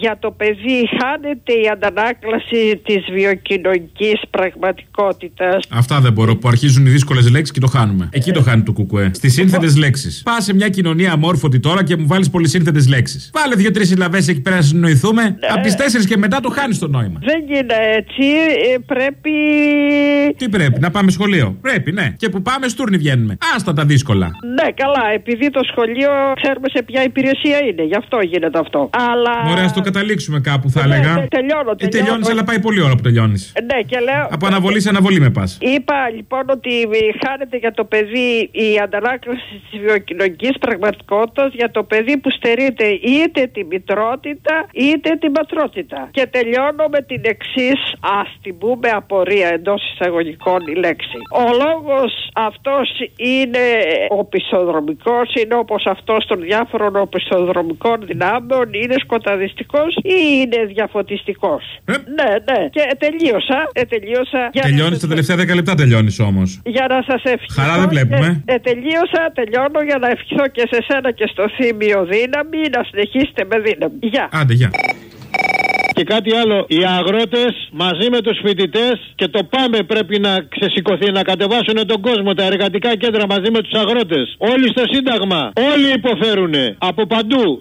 για το παιδί χάνεται η αντανάκλαση της βιοκοινωνικής πραγματικότητας. Αυτά δεν μπορώ που αρχίζουν οι δύσκολες λέξεις και το χάνουμε. Εκεί το χάνει το κουκουέ. Στις σύνθετες λέξεις. Πα σε μια κοινωνία αμόρφωτη τώρα και μου βάλεις πολυσύνθετες λέξεις. Βάλε δύο-τρεις συλλαβές εκεί πέρα να συνοηθούμε. Από τις τέσσερις και μετά το χάνεις το νόημα. Δεν γίνεται έτσι, ε, πρέπει... Τι πρέπει, να πάμε σχολείο. Πρέπει, ναι. Και που πάμε, στούρνη βγαίνουμε. Άστα τα δύσκολα. Ναι, καλά, επειδή το σχολείο ξέρουμε σε ποια υπηρεσία είναι, γι' αυτό γίνεται αυτό. Αλλά... Ωραία, ας το καταλήξουμε κάπου, θα Ναι, έλεγα. ναι, τελειώνω, Ε, τελειώνω. τελειώνεις, αλλά πάει πολύ ώρα που τελειώνεις. Ναι, και λέω. Από αναβολής σε αναβολή με πας. Είπα λοιπόν ότι χάνεται για το παιδί η αντανάκλαση της βιοκοινωνικής πραγματικότητας για το παιδί που στερείται είτε τη μητρότητα είτε την πατρότητα. Και τελειώνω με την εξής, ας την πούμε απορία εντός εισαγωγικών η λέξη. Ο λόγος αυτός είναι οπισθοδρομικό, είναι όπως αυτός των διάφορων οπισθοδρομικών δυνάμεων, είναι σκοταδιστικός ή είναι διαφωτιστικός. Ναι, ναι. Και τελείωσα. Ε, τελείωσα. Για να Τελειώνεις σας- τα τελευταία 10 λεπτά, τελειώνεις όμως. για να σας ευχηθώ. Χαρά δεν βλέπουμε. Ε, ε, τελείωσα, τελειώνω για να ευχηθώ και σε σένα και στο θύμιο δύναμη να συνεχίσετε με δύναμη. Γεια. Άντε, γεια. Και κάτι άλλο, οι αγρότες μαζί με τους φοιτητές και το πάμε πρέπει να ξεσηκωθεί, να κατεβάσουν τον κόσμο, τα εργατικά κέντρα μαζί με τους αγρότες. Όλοι στο Σύνταγμα. Όλοι υποφέρουν. Από παντού.